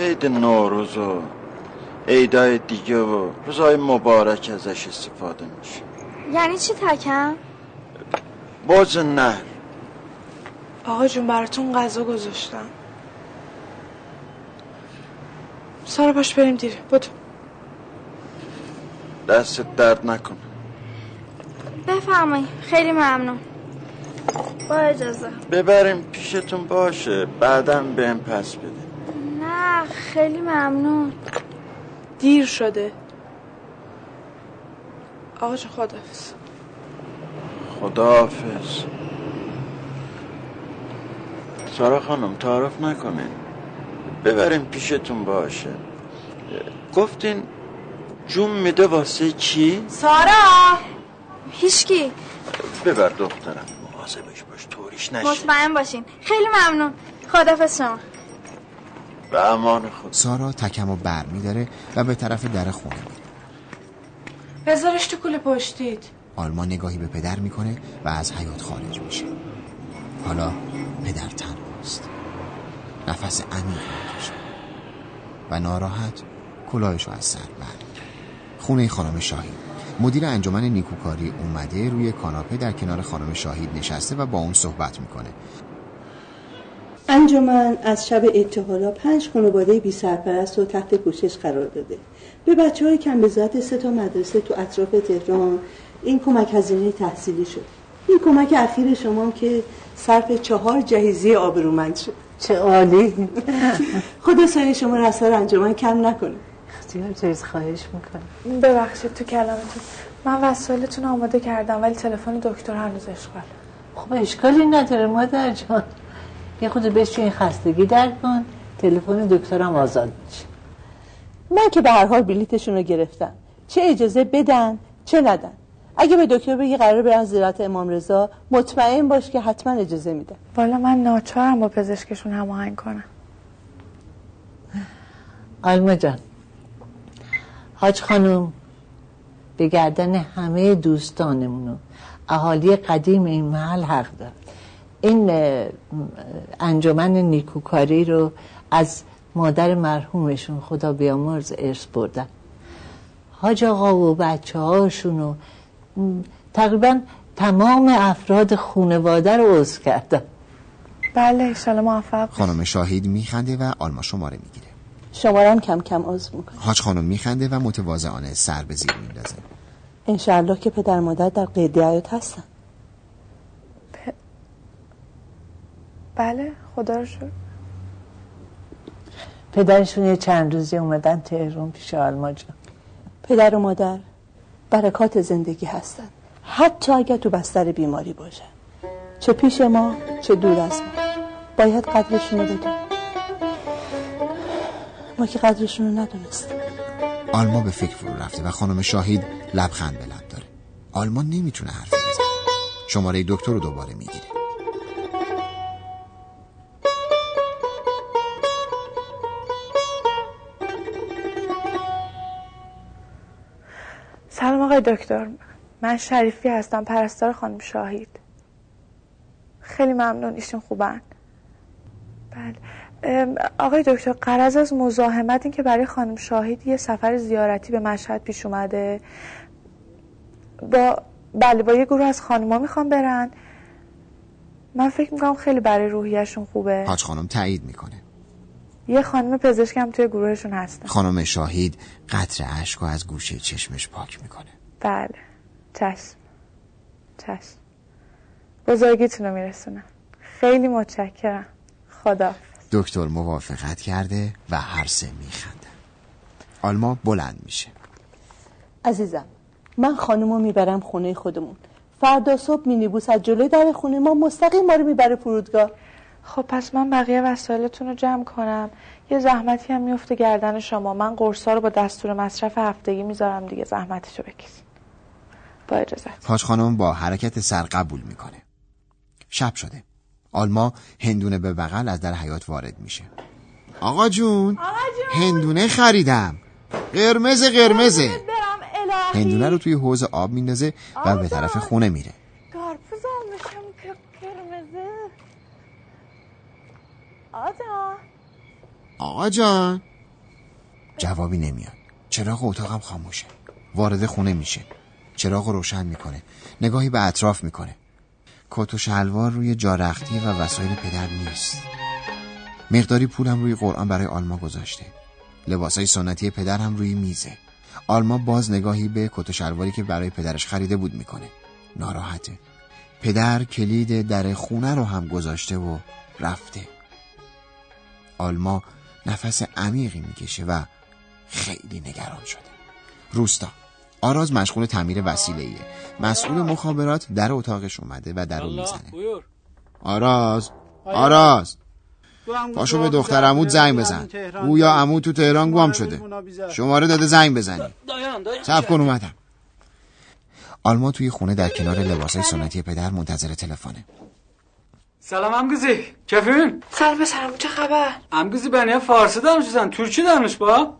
عید نوروز و عیدای دیگه و روزهای مبارک ازش استفاده میشه. یعنی چی تکم؟ باز نه آقا جون براتون غذا گذاشتم. سارا باش بریم دیره بودو. دست درد نکن. بفرمایید خیلی ممنون. با اجازه. ببریم پیشتون باشه. بعدم بهم پس بده. نه خیلی ممنون. دیر شده. آقا جون خدافز خداحافظ. سارا خانم تعارف نکنین. ببریم پیشتون باشه. گفتین جون میده واسه چی؟ سارا! هیچکی. ببر دخترم. مواظبش باش طوریش نشه. مطمئن باشین. خیلی ممنون. خدافز شما. به امان خود. سارا تکم و بر میداره و به طرف در خونه میره. بذارش تو کوله پشتید آلمان نگاهی به پدر می‌کنه و از حیات خارج میشه. حالا پدر تنهاست نفس عمیق می‌کشه و ناراحت کلاهش از سر برمیداره خونه خانم شاهید مدیر انجمن نیکوکاری اومده روی کاناپه در کنار خانم شاهید نشسته و با اون صحبت می‌کنه. انجمن از شب اتحالا پنج خانواده بی سرپرست و تحت پوشش قرار داده. به بچه های کم بزرد سه تا مدرسه تو اطراف تهران این کمک هزینه تحصیلی شد. این کمک اخیر شما که صرف چهار جهیزی آبرومند شد. چه عالی. خدا سایه شما را اثر انجمن کم نکنه. اختیار جایز خواهش می‌کنم. ببخشید تو کلامتون من وسایلتون آماده کردم ولی تلفن دکتر هنوز اشغال. خب اشکالی نداره مادر جان. یه خود بهش این خستگی درد کن. تلفن دکترم آزاد میشه. من که به هر حال بلیتشون رو گرفتم. چه اجازه بدن چه ندن. اگه به دکتر بگی قرار برن زیارت امام رضا مطمئن باش که حتما اجازه میده. والا من ناچارم با پزشکشون هماهنگ کنم. آلما جان حاج خانم به گردن همه دوستانمون و اهالی قدیم این محل حق دار این انجمن نیکوکاری رو از مادر مرحومشون خدا بیامرز ارث بردن. حاج آقا و بچه هاشون و تقریبا تمام افراد خونواده رو عضو کردن بله ایشالا موفق خانم شاهید میخنده و آلما شماره می‌گیره. شمارم کم کم عضو می‌کنه. حاج خانم میخنده و متواضعانه سر به زیر میندازه. انشالله که پدر مادر در قید حیات هستن. پ... بله خدا رو شد پدرشون یه چند روزی اومدن تهرون پیش آلما جان. پدر و مادر؟ برکات زندگی هستن حتی اگر تو بستر بیماری باشه. چه پیش ما چه دور از ما. باید قدرشون رو بدون ما که قدرشون رو ندونستیم. آلما به فکر فرو رفته و خانم شاهید لبخند به لب داره. آلما نمی‌تونه حرف بزنه. شماره دکتر رو دوباره می‌گیره. آقای دکتر من شریفی هستم پرستار خانم شاهید. خیلی ممنون ایشون خوبن. بله. آقای دکتر قرض از مزاحمت این که برای خانم شاهید یه سفر زیارتی به مشهد پیش اومده. با بله با یه گروه از خانوما می‌خوام برن. من فکر می‌کنم خیلی برای روحیشون خوبه. حاج خانم تایید می‌کنه. یه خانم پزشک هم توی گروهشون هستن. خانم شاهید قطر اشکو از گوشه چشمش پاک می‌کنه. بله. چشم چشم بزرگیتون رو میرسونم. خیلی متشکرم. خدا دکتر موافقت کرده و هر سه میخنده آلما بلند میشه. عزیزم من خانمو می‌برم خونه خودمون. فردا صبح مینیبوس از جلوی در خونه ما مستقیم ما رو می‌بره فرودگاه. خب پس من بقیه وسایلتون رو جمع کنم. یه زحمتی هم میفته گردن شما. من قرصا رو با دستور مصرف هفتگی می‌ذارم دیگه. زحمتشو بکشین با اجازت. خانم با حرکت سر قبول می‌کنه. شب شده. آلما هندونه به بغل از در حیات وارد میشه. آقا جون, آقا جون. هندونه خریدم. قرمز قرمزه هندونه رو توی حوز آب میندازه و به طرف خونه میره. کارپوز که قرمزه. آقا آقا جان. جوابی نمیاد. چراغ اتاقم خاموشه. وارد خونه میشه. چراغ روشن می‌کنه. نگاهی به اطراف می‌کنه. کت و شلوار روی جارختی و وسایل پدر نیست. مقداری پولم روی قرآن برای آلما گذاشته. لباسای سنتی پدر هم روی میزه. آلما باز نگاهی به کت و شلواری که برای پدرش خریده بود می‌کنه. ناراحته. پدر کلید در خونه رو هم گذاشته و رفته. آلما نفس عمیقی می‌کشه و خیلی نگران شده. روستا. آراز مشغول تعمیر وسیله ایه مسئول مخابرات در اتاقش اومده و در رو می‌زنه. آراز آراز. پاشو به دختر عمود زنگ بزن. او یا عمود تو تهران گم شده. شماره داده زنگ بزنی. سب کن اومدم. آلما توی خونه در کنار لباسای سنتی پدر منتظر تلفنه. سلام امگوزی. کفین سلام پسرم چه خبر؟ امگوزی بنیه فارسی دانشجوزن ترکی دانش با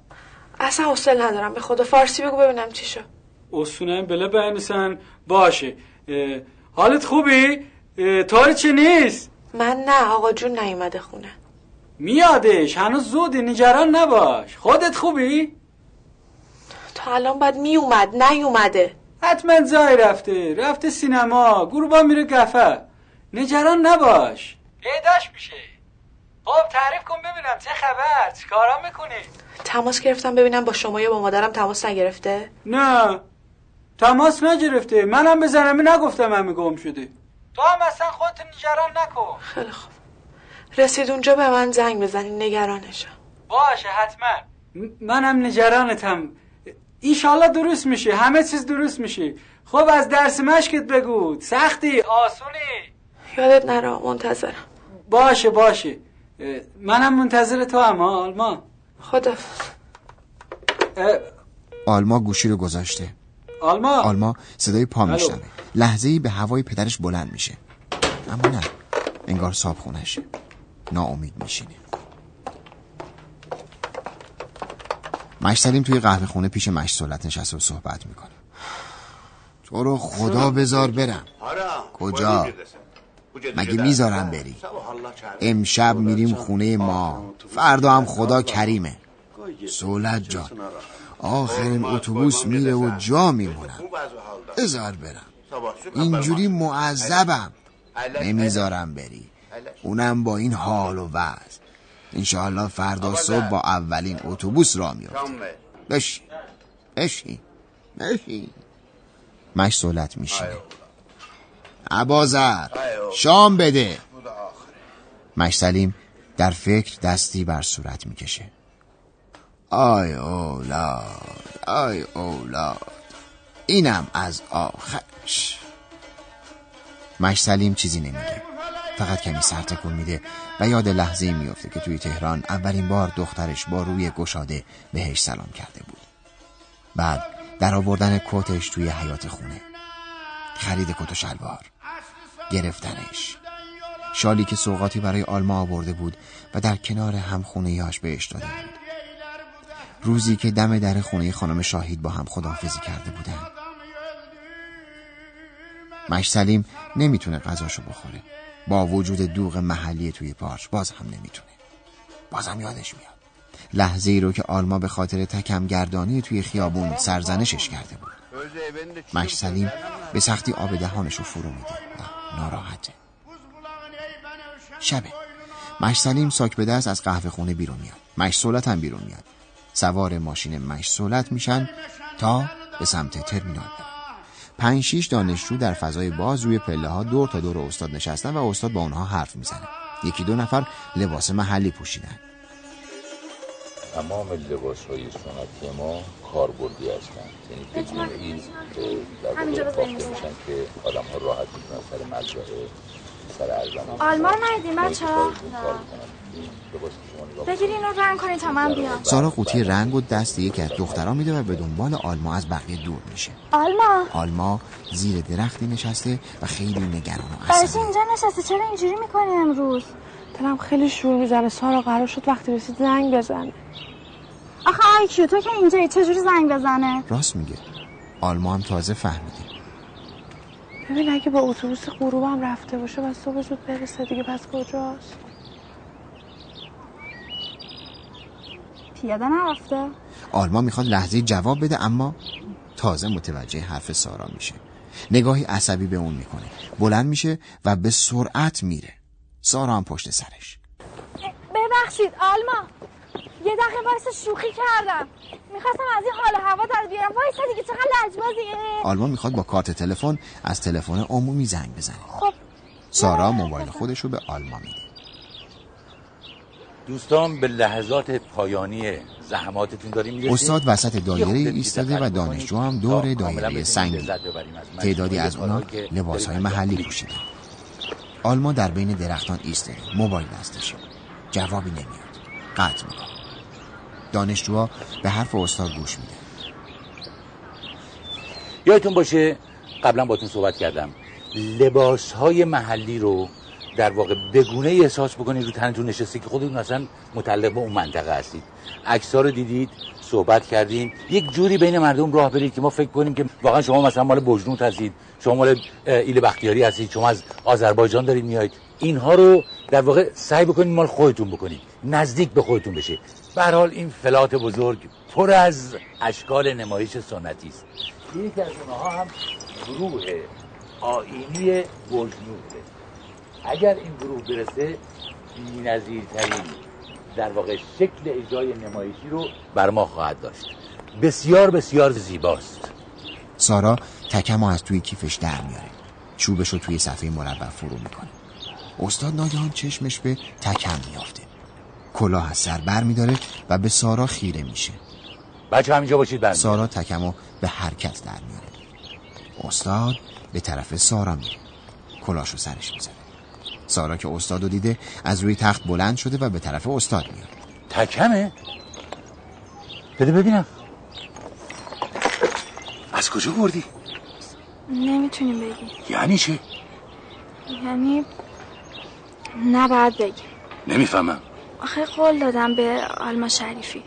اصلا حوصله ندارم. به خدا فارسی بگو ببینم چی شو اصونه بله بنویسن. باشه. حالت خوبی؟ تاری چه نیست؟ من نه آقا جون نیومده خونه. میادش. هنوز زودی نگران نباش. خودت خوبی؟ تا الان باید میومد نیومده. حتما زای رفته. رفته سینما. گروبا میره گفه. نگران نباش. پیداش میشه. خب تعریف کن ببینم چه خبر؟ چی کارا می‌کنی؟ تماس گرفتم ببینم با شما یا با مادرم تماس نگرفته؟ نه تماس نگرفته. منم به زنمی نگفتم همه گم شده تو هم اصلا خودت نگران نکن. خیلی خوب. رسید اونجا به من زنگ بزنین نگرانشم. باشه حتما. منم نگرانتم. ایشالله درست میشه همه چیز درست میشه. خب از درس مشکت بگو. سختی. آسونی. یادت نره منتظرم. باشه باشه. منم منتظر تو هم آلما خدا. آلما گوشی رو گذاشته. آلما؟ آلما صدای پا میشنوه. لحظه ای به هوای پدرش بلند میشه. اما نه انگار صاحب خونشه ناامید میشینه. مش سلیم توی قهوه خونه پیش مش سولت نشسته و صحبت می‌کنه. تو رو خدا بذار برم. کجا؟ مگه می‌ذارم بری؟ امشب میریم خونه ما. فردا هم خدا کریمه. سولت جان. آخرین اتوبوس میره و جا میمونم. بذار برم. اینجوری معذبم. نمی‌ذارم بری. اونم با این حال و وضع. انشاءالله فردا صبح با اولین اتوبوس را میفته بشین. بشین. بشین. مش سولت میشینه. عبازر شام بده. مش سلیم در فکر دستی بر صورت می‌کشه. آی اولاد آی اولاد اینم از آخرش. مش سلیم چیزی نمیگه. فقط کمی سر تکون میده و یاد لحظه میفته که توی تهران اولین بار دخترش با روی گشاده بهش سلام کرده بود. بعد در آوردن کتش توی حیات خونه. خرید کت و شلوار. گرفتنش. شالی که سوقاتی برای آلما آورده بود و در کنار هم خونه یاش بهش داده بود. روزی که دم در خونه خانم شاهید با هم خداحافظی کرده بودن مش سلیم نمی‌تونه غذاشو بخوره. با وجود دوغ محلی توی پارچ باز هم نمی‌تونه. بازم یادش میاد. لحظه ای رو که آلما به خاطر تکم گردانی توی خیابون سرزنشش کرده بود. مش سلیم به سختی آب دهانش رو فرو میده. ناراحته. شبه. مش سلیم ساک به دست از قهوه خونه بیرون میاد. مش سولت هم بیرون میاد. سوار ماشین مش سولت میشن تا به سمت ترمینال برن. پنج شیش دانشجو در فضای باز روی پله ها دور تا دور استاد نشستن و استاد با اونها حرف می‌زنه. یکی دو نفر لباس محلی پوشیدن. تمام لباس های سنتی ما کاربردی هستند. یعنی بدون این در واقع میشن که آدم ها راحت می‌تونن سر مجرعه سر ارزم. آلمان ندیدیم بچه ها بگیر اینو رنگ کنی تا من بیام سارا قوطی رنگ و دست یکی از دخترها میده و به دنبال آلما از بقیه دور میشه. آلما؟ آلما زیر درختی نشسته و خیلی نگران و عصبی. اینجا نشستی چرا اینجوری می‌کنی امروز؟ دلم خیلی شور می‌زنه. سارا قرار شد وقتی رسید زنگ بزنه. آخه آی کیو تو که اینجایی چجوری زنگ بزنه؟ راست میگه. آلما هم تازه فهمیده ببین اگه با اتوبوس غروبم رفته باشه و صبح زود برسه دیگه. پس کجاست؟ پیاده نرفته. آلما می‌خواد لحظه جواب بده اما تازه متوجه حرف سارا میشه. نگاهی عصبی به اون می‌کنه. بلند میشه و به سرعت میره. سارا هم پشت سرش. ببخشید آلما. یه دقیقه وایس شوخی کردم. می‌خواستم از این حال و هوا در بیارم. وایس دیگه چقدر لجبازیه آلما می‌خواد با کارت تلفن از تلفن عمومی زنگ بزنه. خب. سارا موبایل خودش رو به آلما میده. دوستان به لحظات پایانی زحماتتون داریم می‌رسیم. استاد وسط یه دایره ایستاده و دانشجو هم دور دایره سنگی. تعدادی از اونا لباس های محلی پوشیدن. آلما در بین درختان ایستاده. موبایل دستشه جوابی نمیاد. قطع می‌کنه. دانشجوها به حرف استاد گوش میده یادتون باشه قبلا باتون صحبت کردم. لباس های محلی رو در واقع بگونه احساس بکنید رو تنتون نشسته که خودتون اصلا متعلق به اون منطقه هستید. عکس‌ها رو دیدید صحبت کردیم یک جوری بین مردم راه برید که ما فکر کنیم که واقعا شما مثلا مال بجنوت هستید شما مال ایل بختیاری هستید شما از آذربایجان دارید میایید. اینها رو در واقع سعی بکنید مال خودتون بکنید نزدیک به خودتون بشه. به حال این فلات بزرگ پر از اشکال نمایش سنتی است. یکی از اونها هم گروه آینی بجنوده. اگر این گروه برسه بی‌نظیرترین در واقع شکل اجرای نمایشی رو بر ما خواهد داشت. بسیار بسیار زیباست. سارا تکم از توی کیفش در میاره. چوبش رو توی صفحه مربع فرو می‌کنه. استاد ناگهان چشمش به تکم میافته. کلاه از سر بر میداره و به سارا خیره میشه. بچه همینجا باشید برمیاد سارا تکمو به حرکت در میاره. استاد به طرف سارا میره. کلاشو سرش می‌زنه. سارا که استاد رو دیده از روی تخت بلند شده و به طرف استاد میاد. تکمه؟ بده ببینم. از کجا بردی؟ نمی‌تونیم بگیم. یعنی چه؟ یعنی نباید بگیم. نمی‌فهمم. آخه قول دادم به آلما شریفی.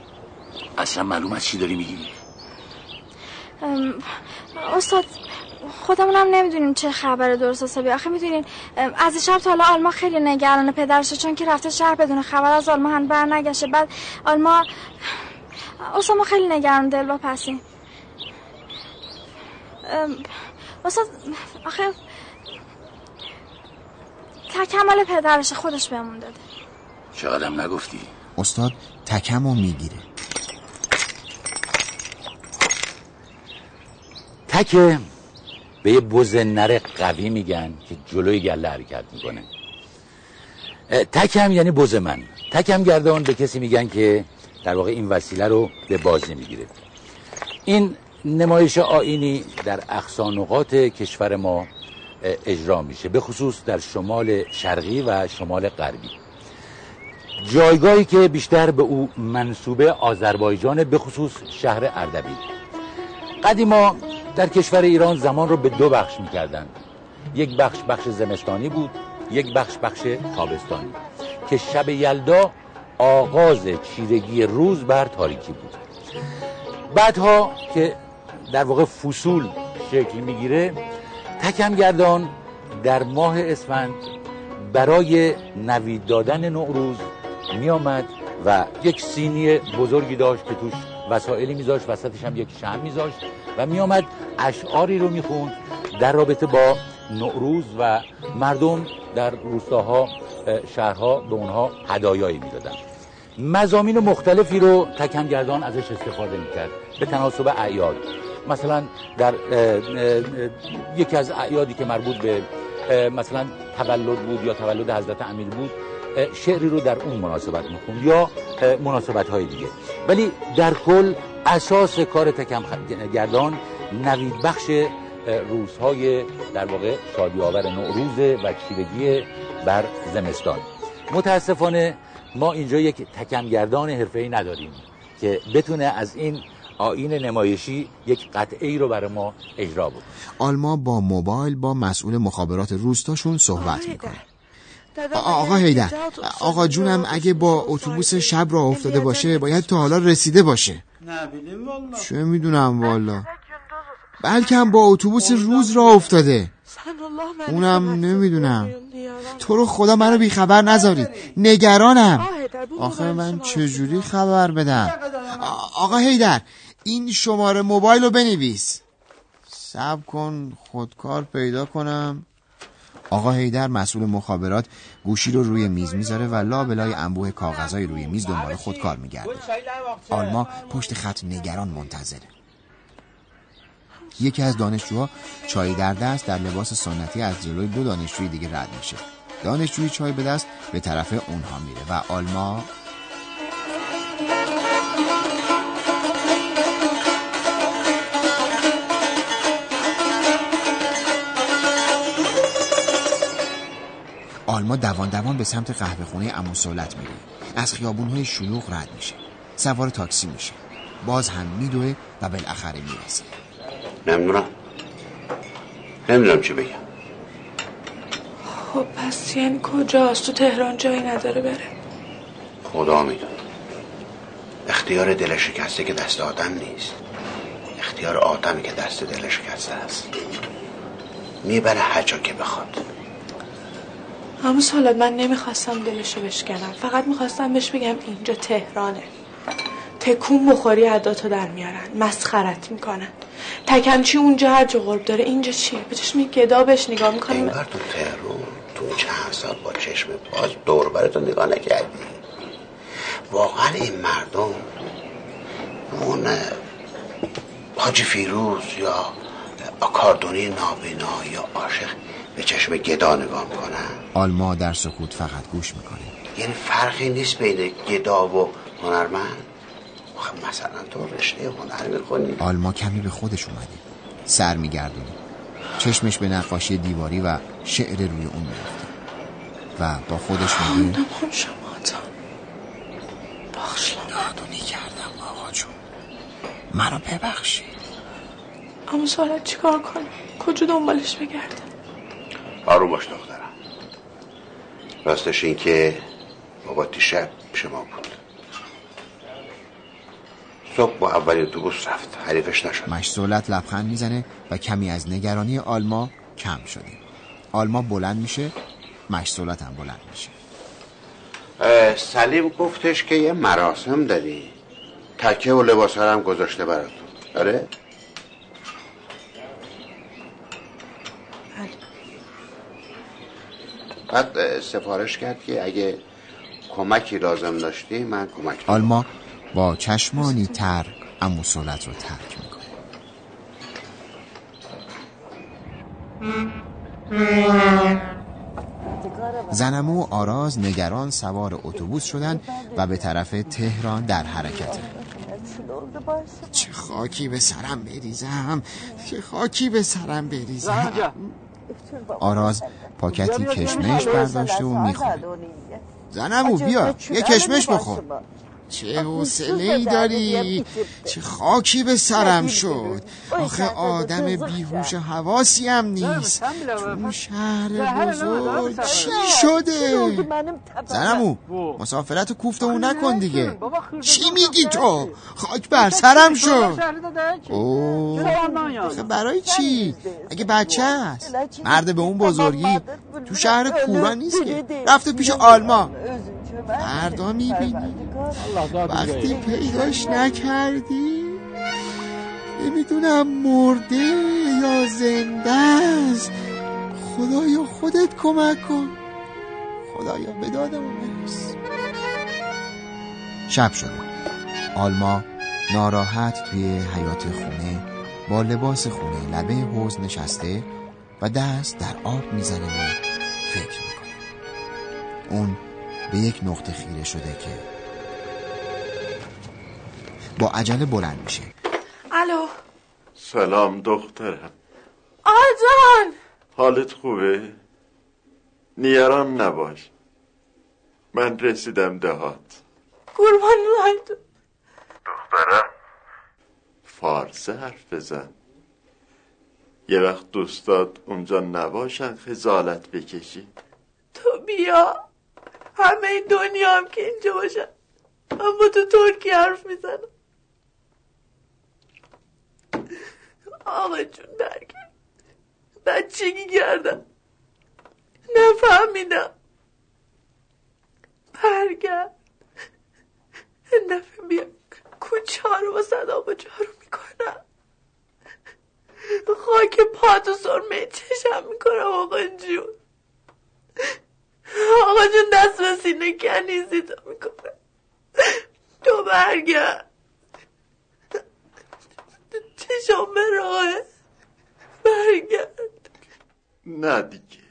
اصلا معلومت چی داری میگی؟ استاد خودمونم نمی‌دونیم چه خبر درست حسابی. آخه می‌دونین از شب تا حالا آلما خیلی نگران پدرشه چون که رفته شهر بدون خبر از آلما هم بر نگشه بعد آلما اصلا ما خیلی نگران دل با پسیم استاد آخه تکمال پدرش خودش بهمون داده. شایدم نگفتی؟ استاد تکمو می‌گیره. تکه به یه بز نر قوی میگن که جلوی گله حرکت می‌کنه. تکم یعنی بز من. تکم گردان به کسی میگن که در واقع این وسیله رو به بازی می‌گیره. این نمایش آینی در اقصانقات کشور ما اجرا میشه به خصوص در شمال شرقی و شمال غربی. جایگاهی که بیشتر به او منصوبه آذربایجان به خصوص شهر اردبیل. قدیما در کشور ایران زمان رو به دو بخش می‌کردند یک بخش بخش زمستانی بود یک بخش بخش تابستانی. که شب یلدا آغاز چیرگی روز بر تاریکی بود. بعدها که در واقع فصول شکل می‌گیره تکم گردان در ماه اسفند برای نوید دادن نوروز میآمد و یک سینی بزرگی داشت که توش وسائلی میذاشت وسطش هم یک شم میذاشت. و میآمد اشعاری رو می‌خوند در رابطه با نوروز و مردم در روستاها شهرها به اونها هدایایی می‌دادن مزامین مختلفی رو تکمگردان ازش استفاده می‌کرد به تناسب اعیاد. مثلا در یکی از اعیادی که مربوط به مثلا تولد بود یا تولد حضرت امیر بود شعری رو در اون مناسبت می‌خوند یا مناسبت های دیگه. ولی در کل اساس کار تکم گردان نوید بخش روزهای در واقع شادی آور نوروز و چیرگی بر زمستان. متاسفانه ما اینجا یک تکمگردان حرفه‌ای نداریم که بتونه از این آین نمایشی یک قطعه ای رو برای ما اجرا بود آلما با موبایل با مسئول مخابرات روستاشون صحبت می‌کنه. آقا هیدر آقا جونم اگه با اتوبوس شب را افتاده باشه باید تا حالا رسیده باشه. چه می‌دونم والا. بلکه هم با اتوبوس روز را افتاده. اونم نمی‌دونم. تو رو خدا منو بیخبر نذارید نگرانم. آخه من چجوری خبر بدم؟ آقا هیدر این شماره موبایل رو بنویس. سب کن خودکار پیدا کنم. آقا هیدر مسئول مخابرات گوشی رو روی میز می‌ذاره و لابلای انبوه کاغذای روی میز دنبال خودکار میگرده. آلما پشت خط نگران منتظره. یکی از دانشجوها چای در دست در لباس سنتی از جلوی دو دانشجوی دیگه رد میشه. دانشجوی چای به دست به طرف اونها میره و آلما آلما دوان دوان به سمت قهوه خونه امو سولت میره از خیابون های شلوغ رد میشه. سوار تاکسی میشه. باز هم میدوه و بالاخره می‌رسه. نمی‌دونم. نمی‌دونم چی بگم. خب پس یعنی کجاست؟ تو تهران جایی نداره بره. خدا میدون اختیار دل شکسته که دست آدم نیست. اختیار آدمی که دست دل شکسته است. می‌بره هجا که بخواد. اما سالت من نمی‌خواستم دلشو بشکنم. فقط می‌خواستم بهش بگم اینجا تهرانه. تکون بخوری عداتو در میارن. مسخرت می‌کنن. تکنچی اونجا هر جا قرب داره. اینجا چیه بچش می گدا بهش نگاه می‌کنیم اینور تو تهرون تو چند سال با چشم باز دور براتو نگاه نکردی. واقعا این مردم اون حاجی فیروز یا آکاردونی نابینا یا عاشق به چشم گدا نگاه می‌کنن آلما در سکوت فقط گوش می‌کنه. یعنی فرقی نیست بین گدا و هنرمند؟ مثلا تو رشته هنر می‌خونی. آلما کمی به خودش اومده. سر میگردونه. چشمش به نقاشی دیواری و شعر روی اون می‌رفته و با خودش میگه شما نادونی کردم آقا جون. منو ببخشید. همون سوالت چیکار کنی کجا دنبالش بگردم؟ آروم باش دخترم. راستش این که بابا دیشب شما بود. صبح با اولی اتوبوس رفت. حریفش نشد. مشزولت لبخند می‌زنه و کمی از نگرانی آلما کم شده آلما بلند میشه مشزولت هم بلند میشه. سلیم گفتش که یه مراسم داری. تکه و لباس هم گذاشته براتون. آره؟ بعد سفارش کرد که اگه کمکی لازم داشتی من کمک. آلما با چشمانی تر امو سولت رو ترک می‌کنه. زنمو و آراز نگران سوار اتوبوس شدن و به طرف تهران در حرکت. چه خاکی به سرم بریزم؟ چه خاکی به سرم بریزم؟ آراز پاکتی کشمش برداشته و می‌خوره زنمو بیا یه کشمش بخور. چه حوصله ای داری؟ چه خاکی به سرم شد؟ آخه آدم بیهوش حواسی هم نیست. تو شهر بزرگ. چی شده؟ زنمو مسافرت و کوفته اون نکن دیگه. چی میگی تو؟ خاک بر سرم شد اوه. آخه برای چی؟ اگه بچه هست. مرد به اون بزرگی تو شهر کورا نیست که. رفته پیش آلما فردا می‌بینی. وقتی پیداش نکردی نمی‌دونم مرده یا زنده است. خدایا خودت کمک کن. خدایا به دادمون برس. شب شده آلما ناراحت توی حیات خونه با لباس خونه لبه حوز نشسته و دست در آب می‌زنه و فکر می‌کنه. اون به یک نقطه خیره شده که با عجله بلند میشه. الو. سلام دخترم. آجان حالت خوبه؟ نیران نباش. من رسیدم دهات. قربان تو دخترم فارسه حرف بزن. یه وقت دوستات اونجا نباشن خجالت بکشی. تو بیا. همه دنیا هم که اینجا باشن. من با تو ترکی حرف می‌زنم. آقا جون برگرد بچگی کردم. نفهمیدم. برگرد. این دفعه بیا. کوچه ها رو با صدا با جارو می‌کنم. خاک پاتو سرمه چشم می‌کنم آقا جون. آقا جون دست به سینه کنیزی تو می‌کنه تو برگرد. چشم به راهه برگرد. نه دیگه.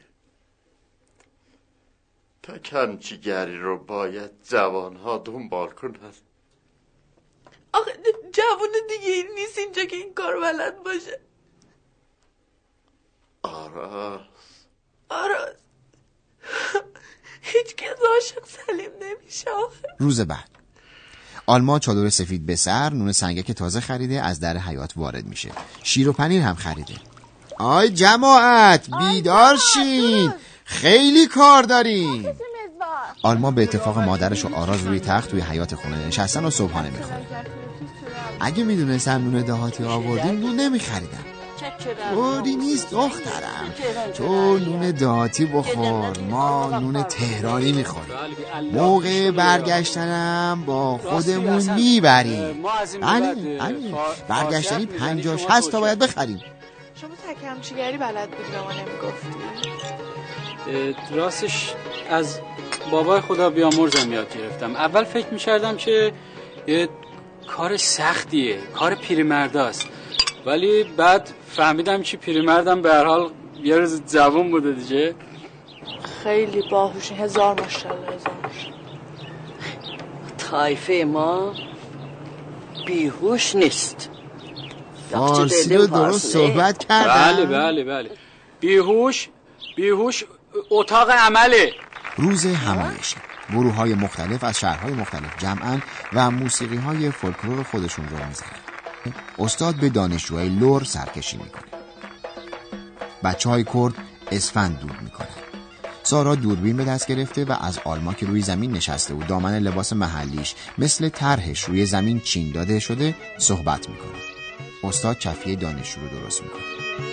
تا کمچیگری رو باید جوانها دنبال کنن. آخه جوان دیگه نیست اینجا که این کار بلد باشه. آراز آراز هیچ کس عاشق سلیم نمیشه. روز بعد. آلما چادر سفید به سر نون سنگک تازه خریده از در حیات وارد میشه. شیر و پنیر هم خریده. آی جماعت بیدار شین. خیلی کار داریم آلما به اتفاق مادرش و آراز روی تخت توی حیات خونه نشستن و صبحانه می‌خورن اگه می‌دونستم نون دهاتی آوردیم نون نمیخریدم طوری نیست دخترم. تو نون دهاتی بخور. ما نون تهرانی می‌خوریم. موقع برگشتنم با خودمون می‌بریم. بله بله برگشتنی پنجاش هست تا باید بخریم. شما تکمچیگری بلد بودی ما نمی‌گفتی؟ راستش از بابای خدا بیامرزم یاد گرفتم. اول فکر می‌کردم که یه کار سختیه کار پیرمرداست. ولی بعد فهمیدم که پیرمردم به هر حال یه روز جوان بوده دیگه. خیلی باهوش هزار ماشاءالله هزار طایفه ما بیهوش نیست. فارسی رو درست صحبت کردم. بله بله بله. بیهوش بیهوش اتاق عمله. روز همایشه گروه های مختلف از شهرهای مختلف جمعن و موسیقی های فولکلور خودشون رو می‌زنن استاد به دانشجوهای لور سرکشی می‌کنه. بچه های کرد اسفند دور می‌کنن. سارا دوربین به دست گرفته و از آلما که روی زمین نشسته و دامن لباس محلیش مثل طرحش روی زمین چین داده شده صحبت می‌کنه. استاد کفیه دانشجو رو درست می‌کنه.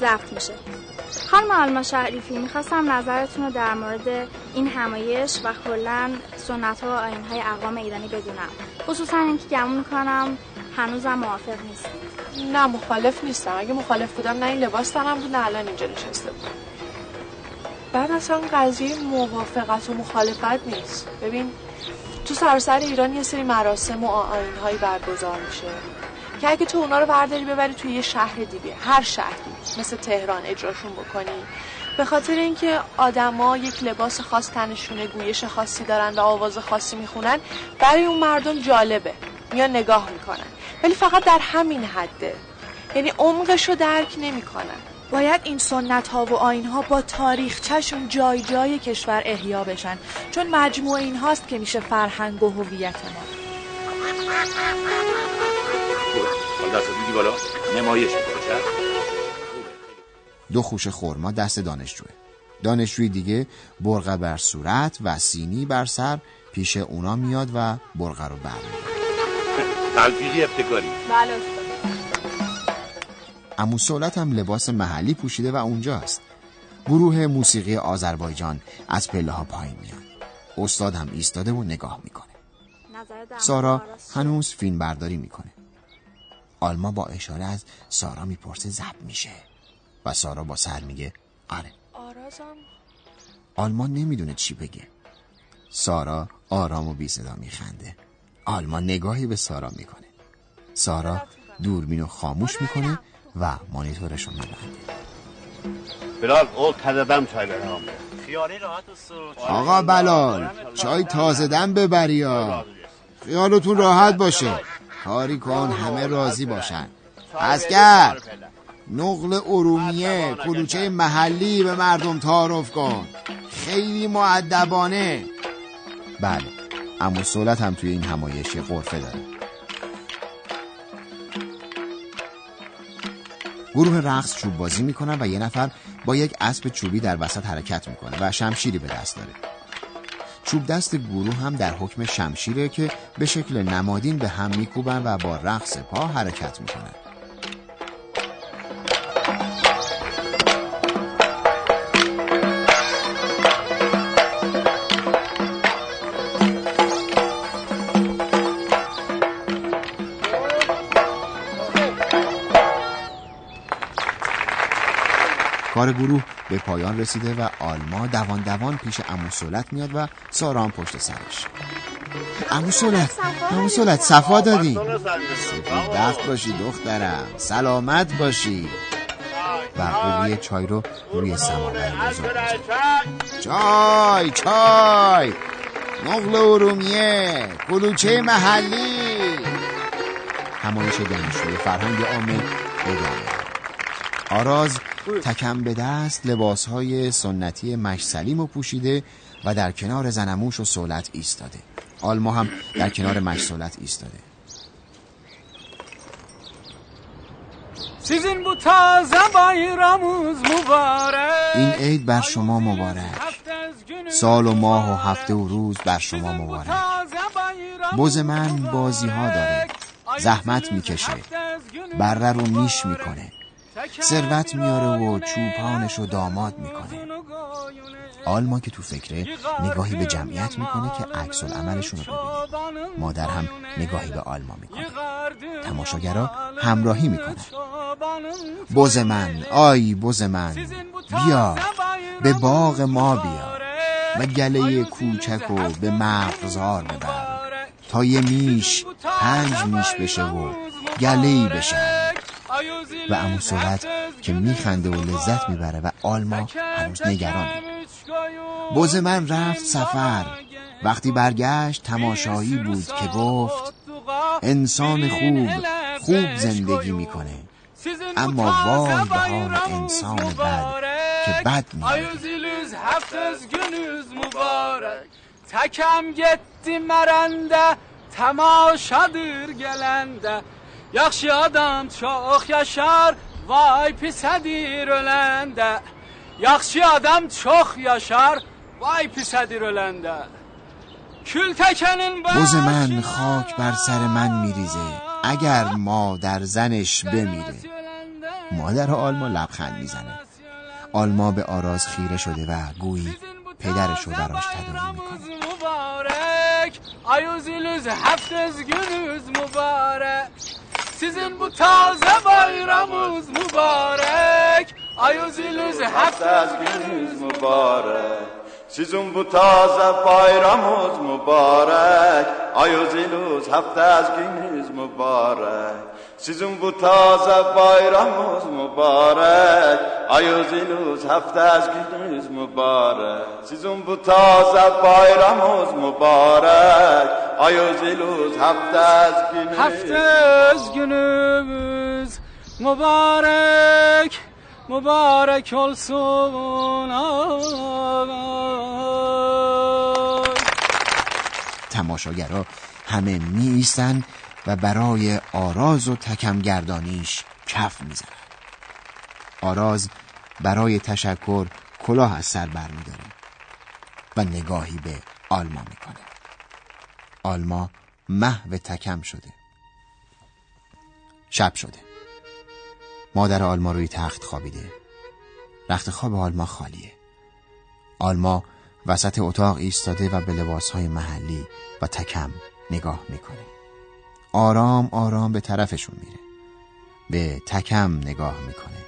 ضبط میشه. خانم آلما شریفی می‌خواستم نظرتون رو در مورد این همایش و کلا سنت ها و آین های اقوام ایرانی بدونم. خصوصا اینکه گمون می‌کنم هنوزم موافق نیست نه مخالف نیستم. اگه مخالف بودم نه این لباس دارم بود نه الان اینجا نشسته بود. بعد اصلا قضیه موافقت و مخالفت نیست. ببین تو سراسر ایران یه سری مراسم و آین هایی برگزار میشه. که اگه تو اونا رو برداری ببری توی یه شهر دیگه. هر شهری مثل تهران اجراشون بکنی. به خاطر اینکه آدما یک لباس خاص تنشونه گویش خاصی دارن و آواز خاصی می‌خونن برای اون مردم جالبه. میان نگاه می‌کنن. ولی فقط در همین حده. یعنی عمقش رو درک نمی‌کنن. باید این سنت ها و آین ها با تاریخچهشون جای جای کشور احیا بشن. چون مجموع این هاست که میشه فرهنگ و هویت ما. بالا نمایش دو خوش خورما دست دانشجوه. دانشجوی دیگه برغه بر صورت و سینی بر سر پیش اونا میاد و برغه رو بر تلفیقی ابتکاری. بله. امو سولت هم لباس محلی پوشیده و اونجاست. گروه موسیقی آذربایجان از پله ها پایین میاد. استاد هم ایستاده و نگاه می‌کنه. سارا هنوز فیلم برداری می‌کنه. آلما با اشاره از سارا می‌پرسه زب میشه. و سارا با سر میگه آره. آرازم. آلما نمی‌دونه چی بگه. سارا آرام و بی صدا میخنده. آلما نگاهی به سارا می‌کنه. سارا دوربینو خاموش می‌کنه و مانیتورش رو میبنده. بلال اول تازه چای برام آقا بلال چای تازه دم ببری ها. خیالتون راحت باشه. کاری کن همه راضی باشن. اسکر نقل ارومیه کلوچه محلی به مردم تعارف کن. خیلی معدبانه. بله اما سولت هم توی این همایش غرفه داره. گروه رقص چوب بازی می‌کنن و یه نفر با یک اسب چوبی در وسط حرکت می‌کنه و شمشیری به دست داره. چوب دست گروه هم در حکم شمشیره که به شکل نمادین به هم میکوبن و با رقص پا حرکت می‌کنن. کار گروه به پایان رسیده و آلما دوان دوان پیش امو سولت میاد و ساران پشت سرش. امو سولت امو سولت صفا دادی؟ سفید بخت باشی دخترم سلامت باشی. و قوی چای رو روی سماور بزرگ چای چای. نقل ارومیه کلوچه محلی. همایش دانشجوی فرهنگ عامه ادامه آراز تکم به دست لباس های سنتی مش سلیم و پوشیده و در کنار زنموش و سولت ایستاده. آلما هم در کنار مش سولت ایستاده. سیزین بایراموز مبارک. این عید بر شما مبارک. سال و ماه و هفته و روز بر شما مبارک. بز من بازی ها داره زحمت می‌کشه. بره رو میش می‌کنه. ثروت میاره و چوپانش رو داماد می‌کنه. آلما که تو فکره نگاهی به جمعیت می‌کنه که عکس العملشون رو ببینه. مادر هم نگاهی به آلما می‌کنه. تماشاگرا همراهی می‌کنه بز من آی بز من بیا به باغ ما بیا و گله کوچک و به مغزار ببر. تا یه میش پنج میش بشه و گله بشه. و امو صورت که میخنده و لذت می‌بره و آلما هنوز نگرانه بز من رفت سفر. وقتی برگشت تماشایی بود که گفت انسان خوب خوب زندگی می‌کنه. اما وای به حال انسان بد که بد temaşadır gelende Yaxşı adam çok yaşar vay pisedir ölende Yaxşı adam çok yaşar vay pisedir ölende Kül tekenin بز من خاک بر سر من میریزه اگر مادر زنش بمیره مادر آلما لبخند می‌زنه آلما به آراز خیره شده و گویی پدرش رو براش تداعی می‌کنه Ayuzilüz haftez günüz mübarek Sizin bu taze bayramınız mübarek. Ayuzilüz haftez günüz mübarek. Sizin bu taze bayramınız mübarek. Ayuzilüz haftez günüz mübarek Sizin bu taze bayramınız mübarek Ayuziluz hafta gününüz mübarek Sizin bu taze bayramınız mübarek Ayuziluz hafta az gününüz Hafta az günümüz mübarek Mübarek olsun تماشاگرها همه می و برای آراز و تکمگردانیش کف می‌زنن آراز برای تشکر کلاه از سر بر میداره و نگاهی به آلما می‌کنه آلما محو تکم شده. شب شده. مادر آلما روی تخت خوابیده. رخت خواب آلما خالیه. آلما وسط اتاق ایستاده و به لباسهای محلی و تکم نگاه می‌کنه. آرام آرام به طرفشون میره. به تکم نگاه می‌کنه.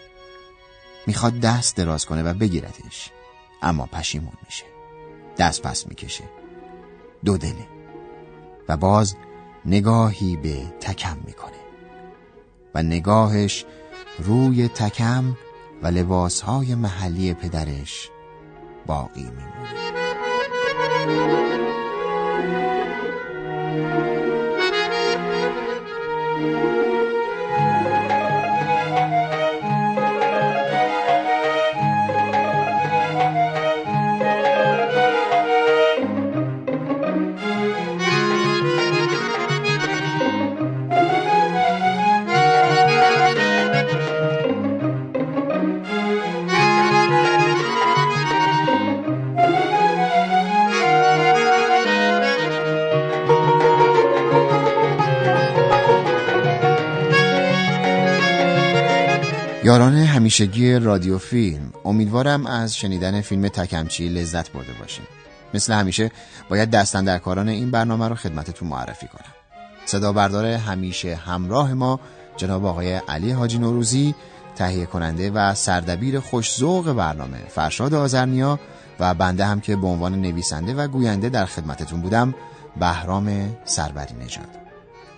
می‌خواد دست دراز کنه و بگیرتش. اما پشیمون میشه. دست پس می‌کشه. دو دله. و باز نگاهی به تکم می‌کنه. و نگاهش روی تکم و لباسهای محلی پدرش باقی میمونه. یاران همیشگی رادیو فیلم امیدوارم از شنیدن فیلم تکمچی لذت برده باشیم مثل همیشه باید دستن در کاران این برنامه رو خدمتتون معرفی کنم. صدا بردار همیشه همراه ما جناب آقای علی حاجی نوروزی تهیه کننده و سردبیر خوشزوق برنامه فرشاد آزرنیا و بنده هم که به عنوان نویسنده و گوینده در خدمتتون بودم بهرام سربری نژاد.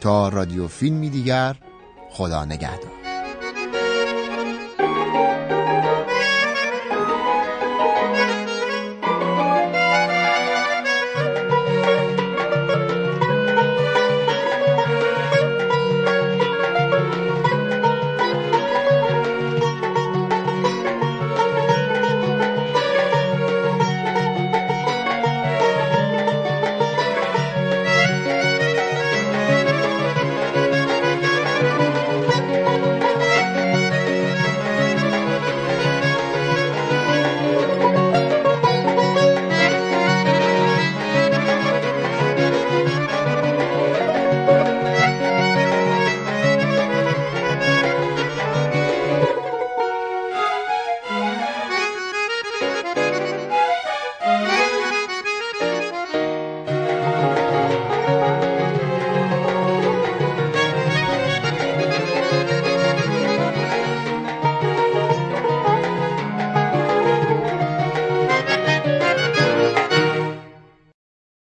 تا رادیو فیلمی دیگر خدا نگهدار.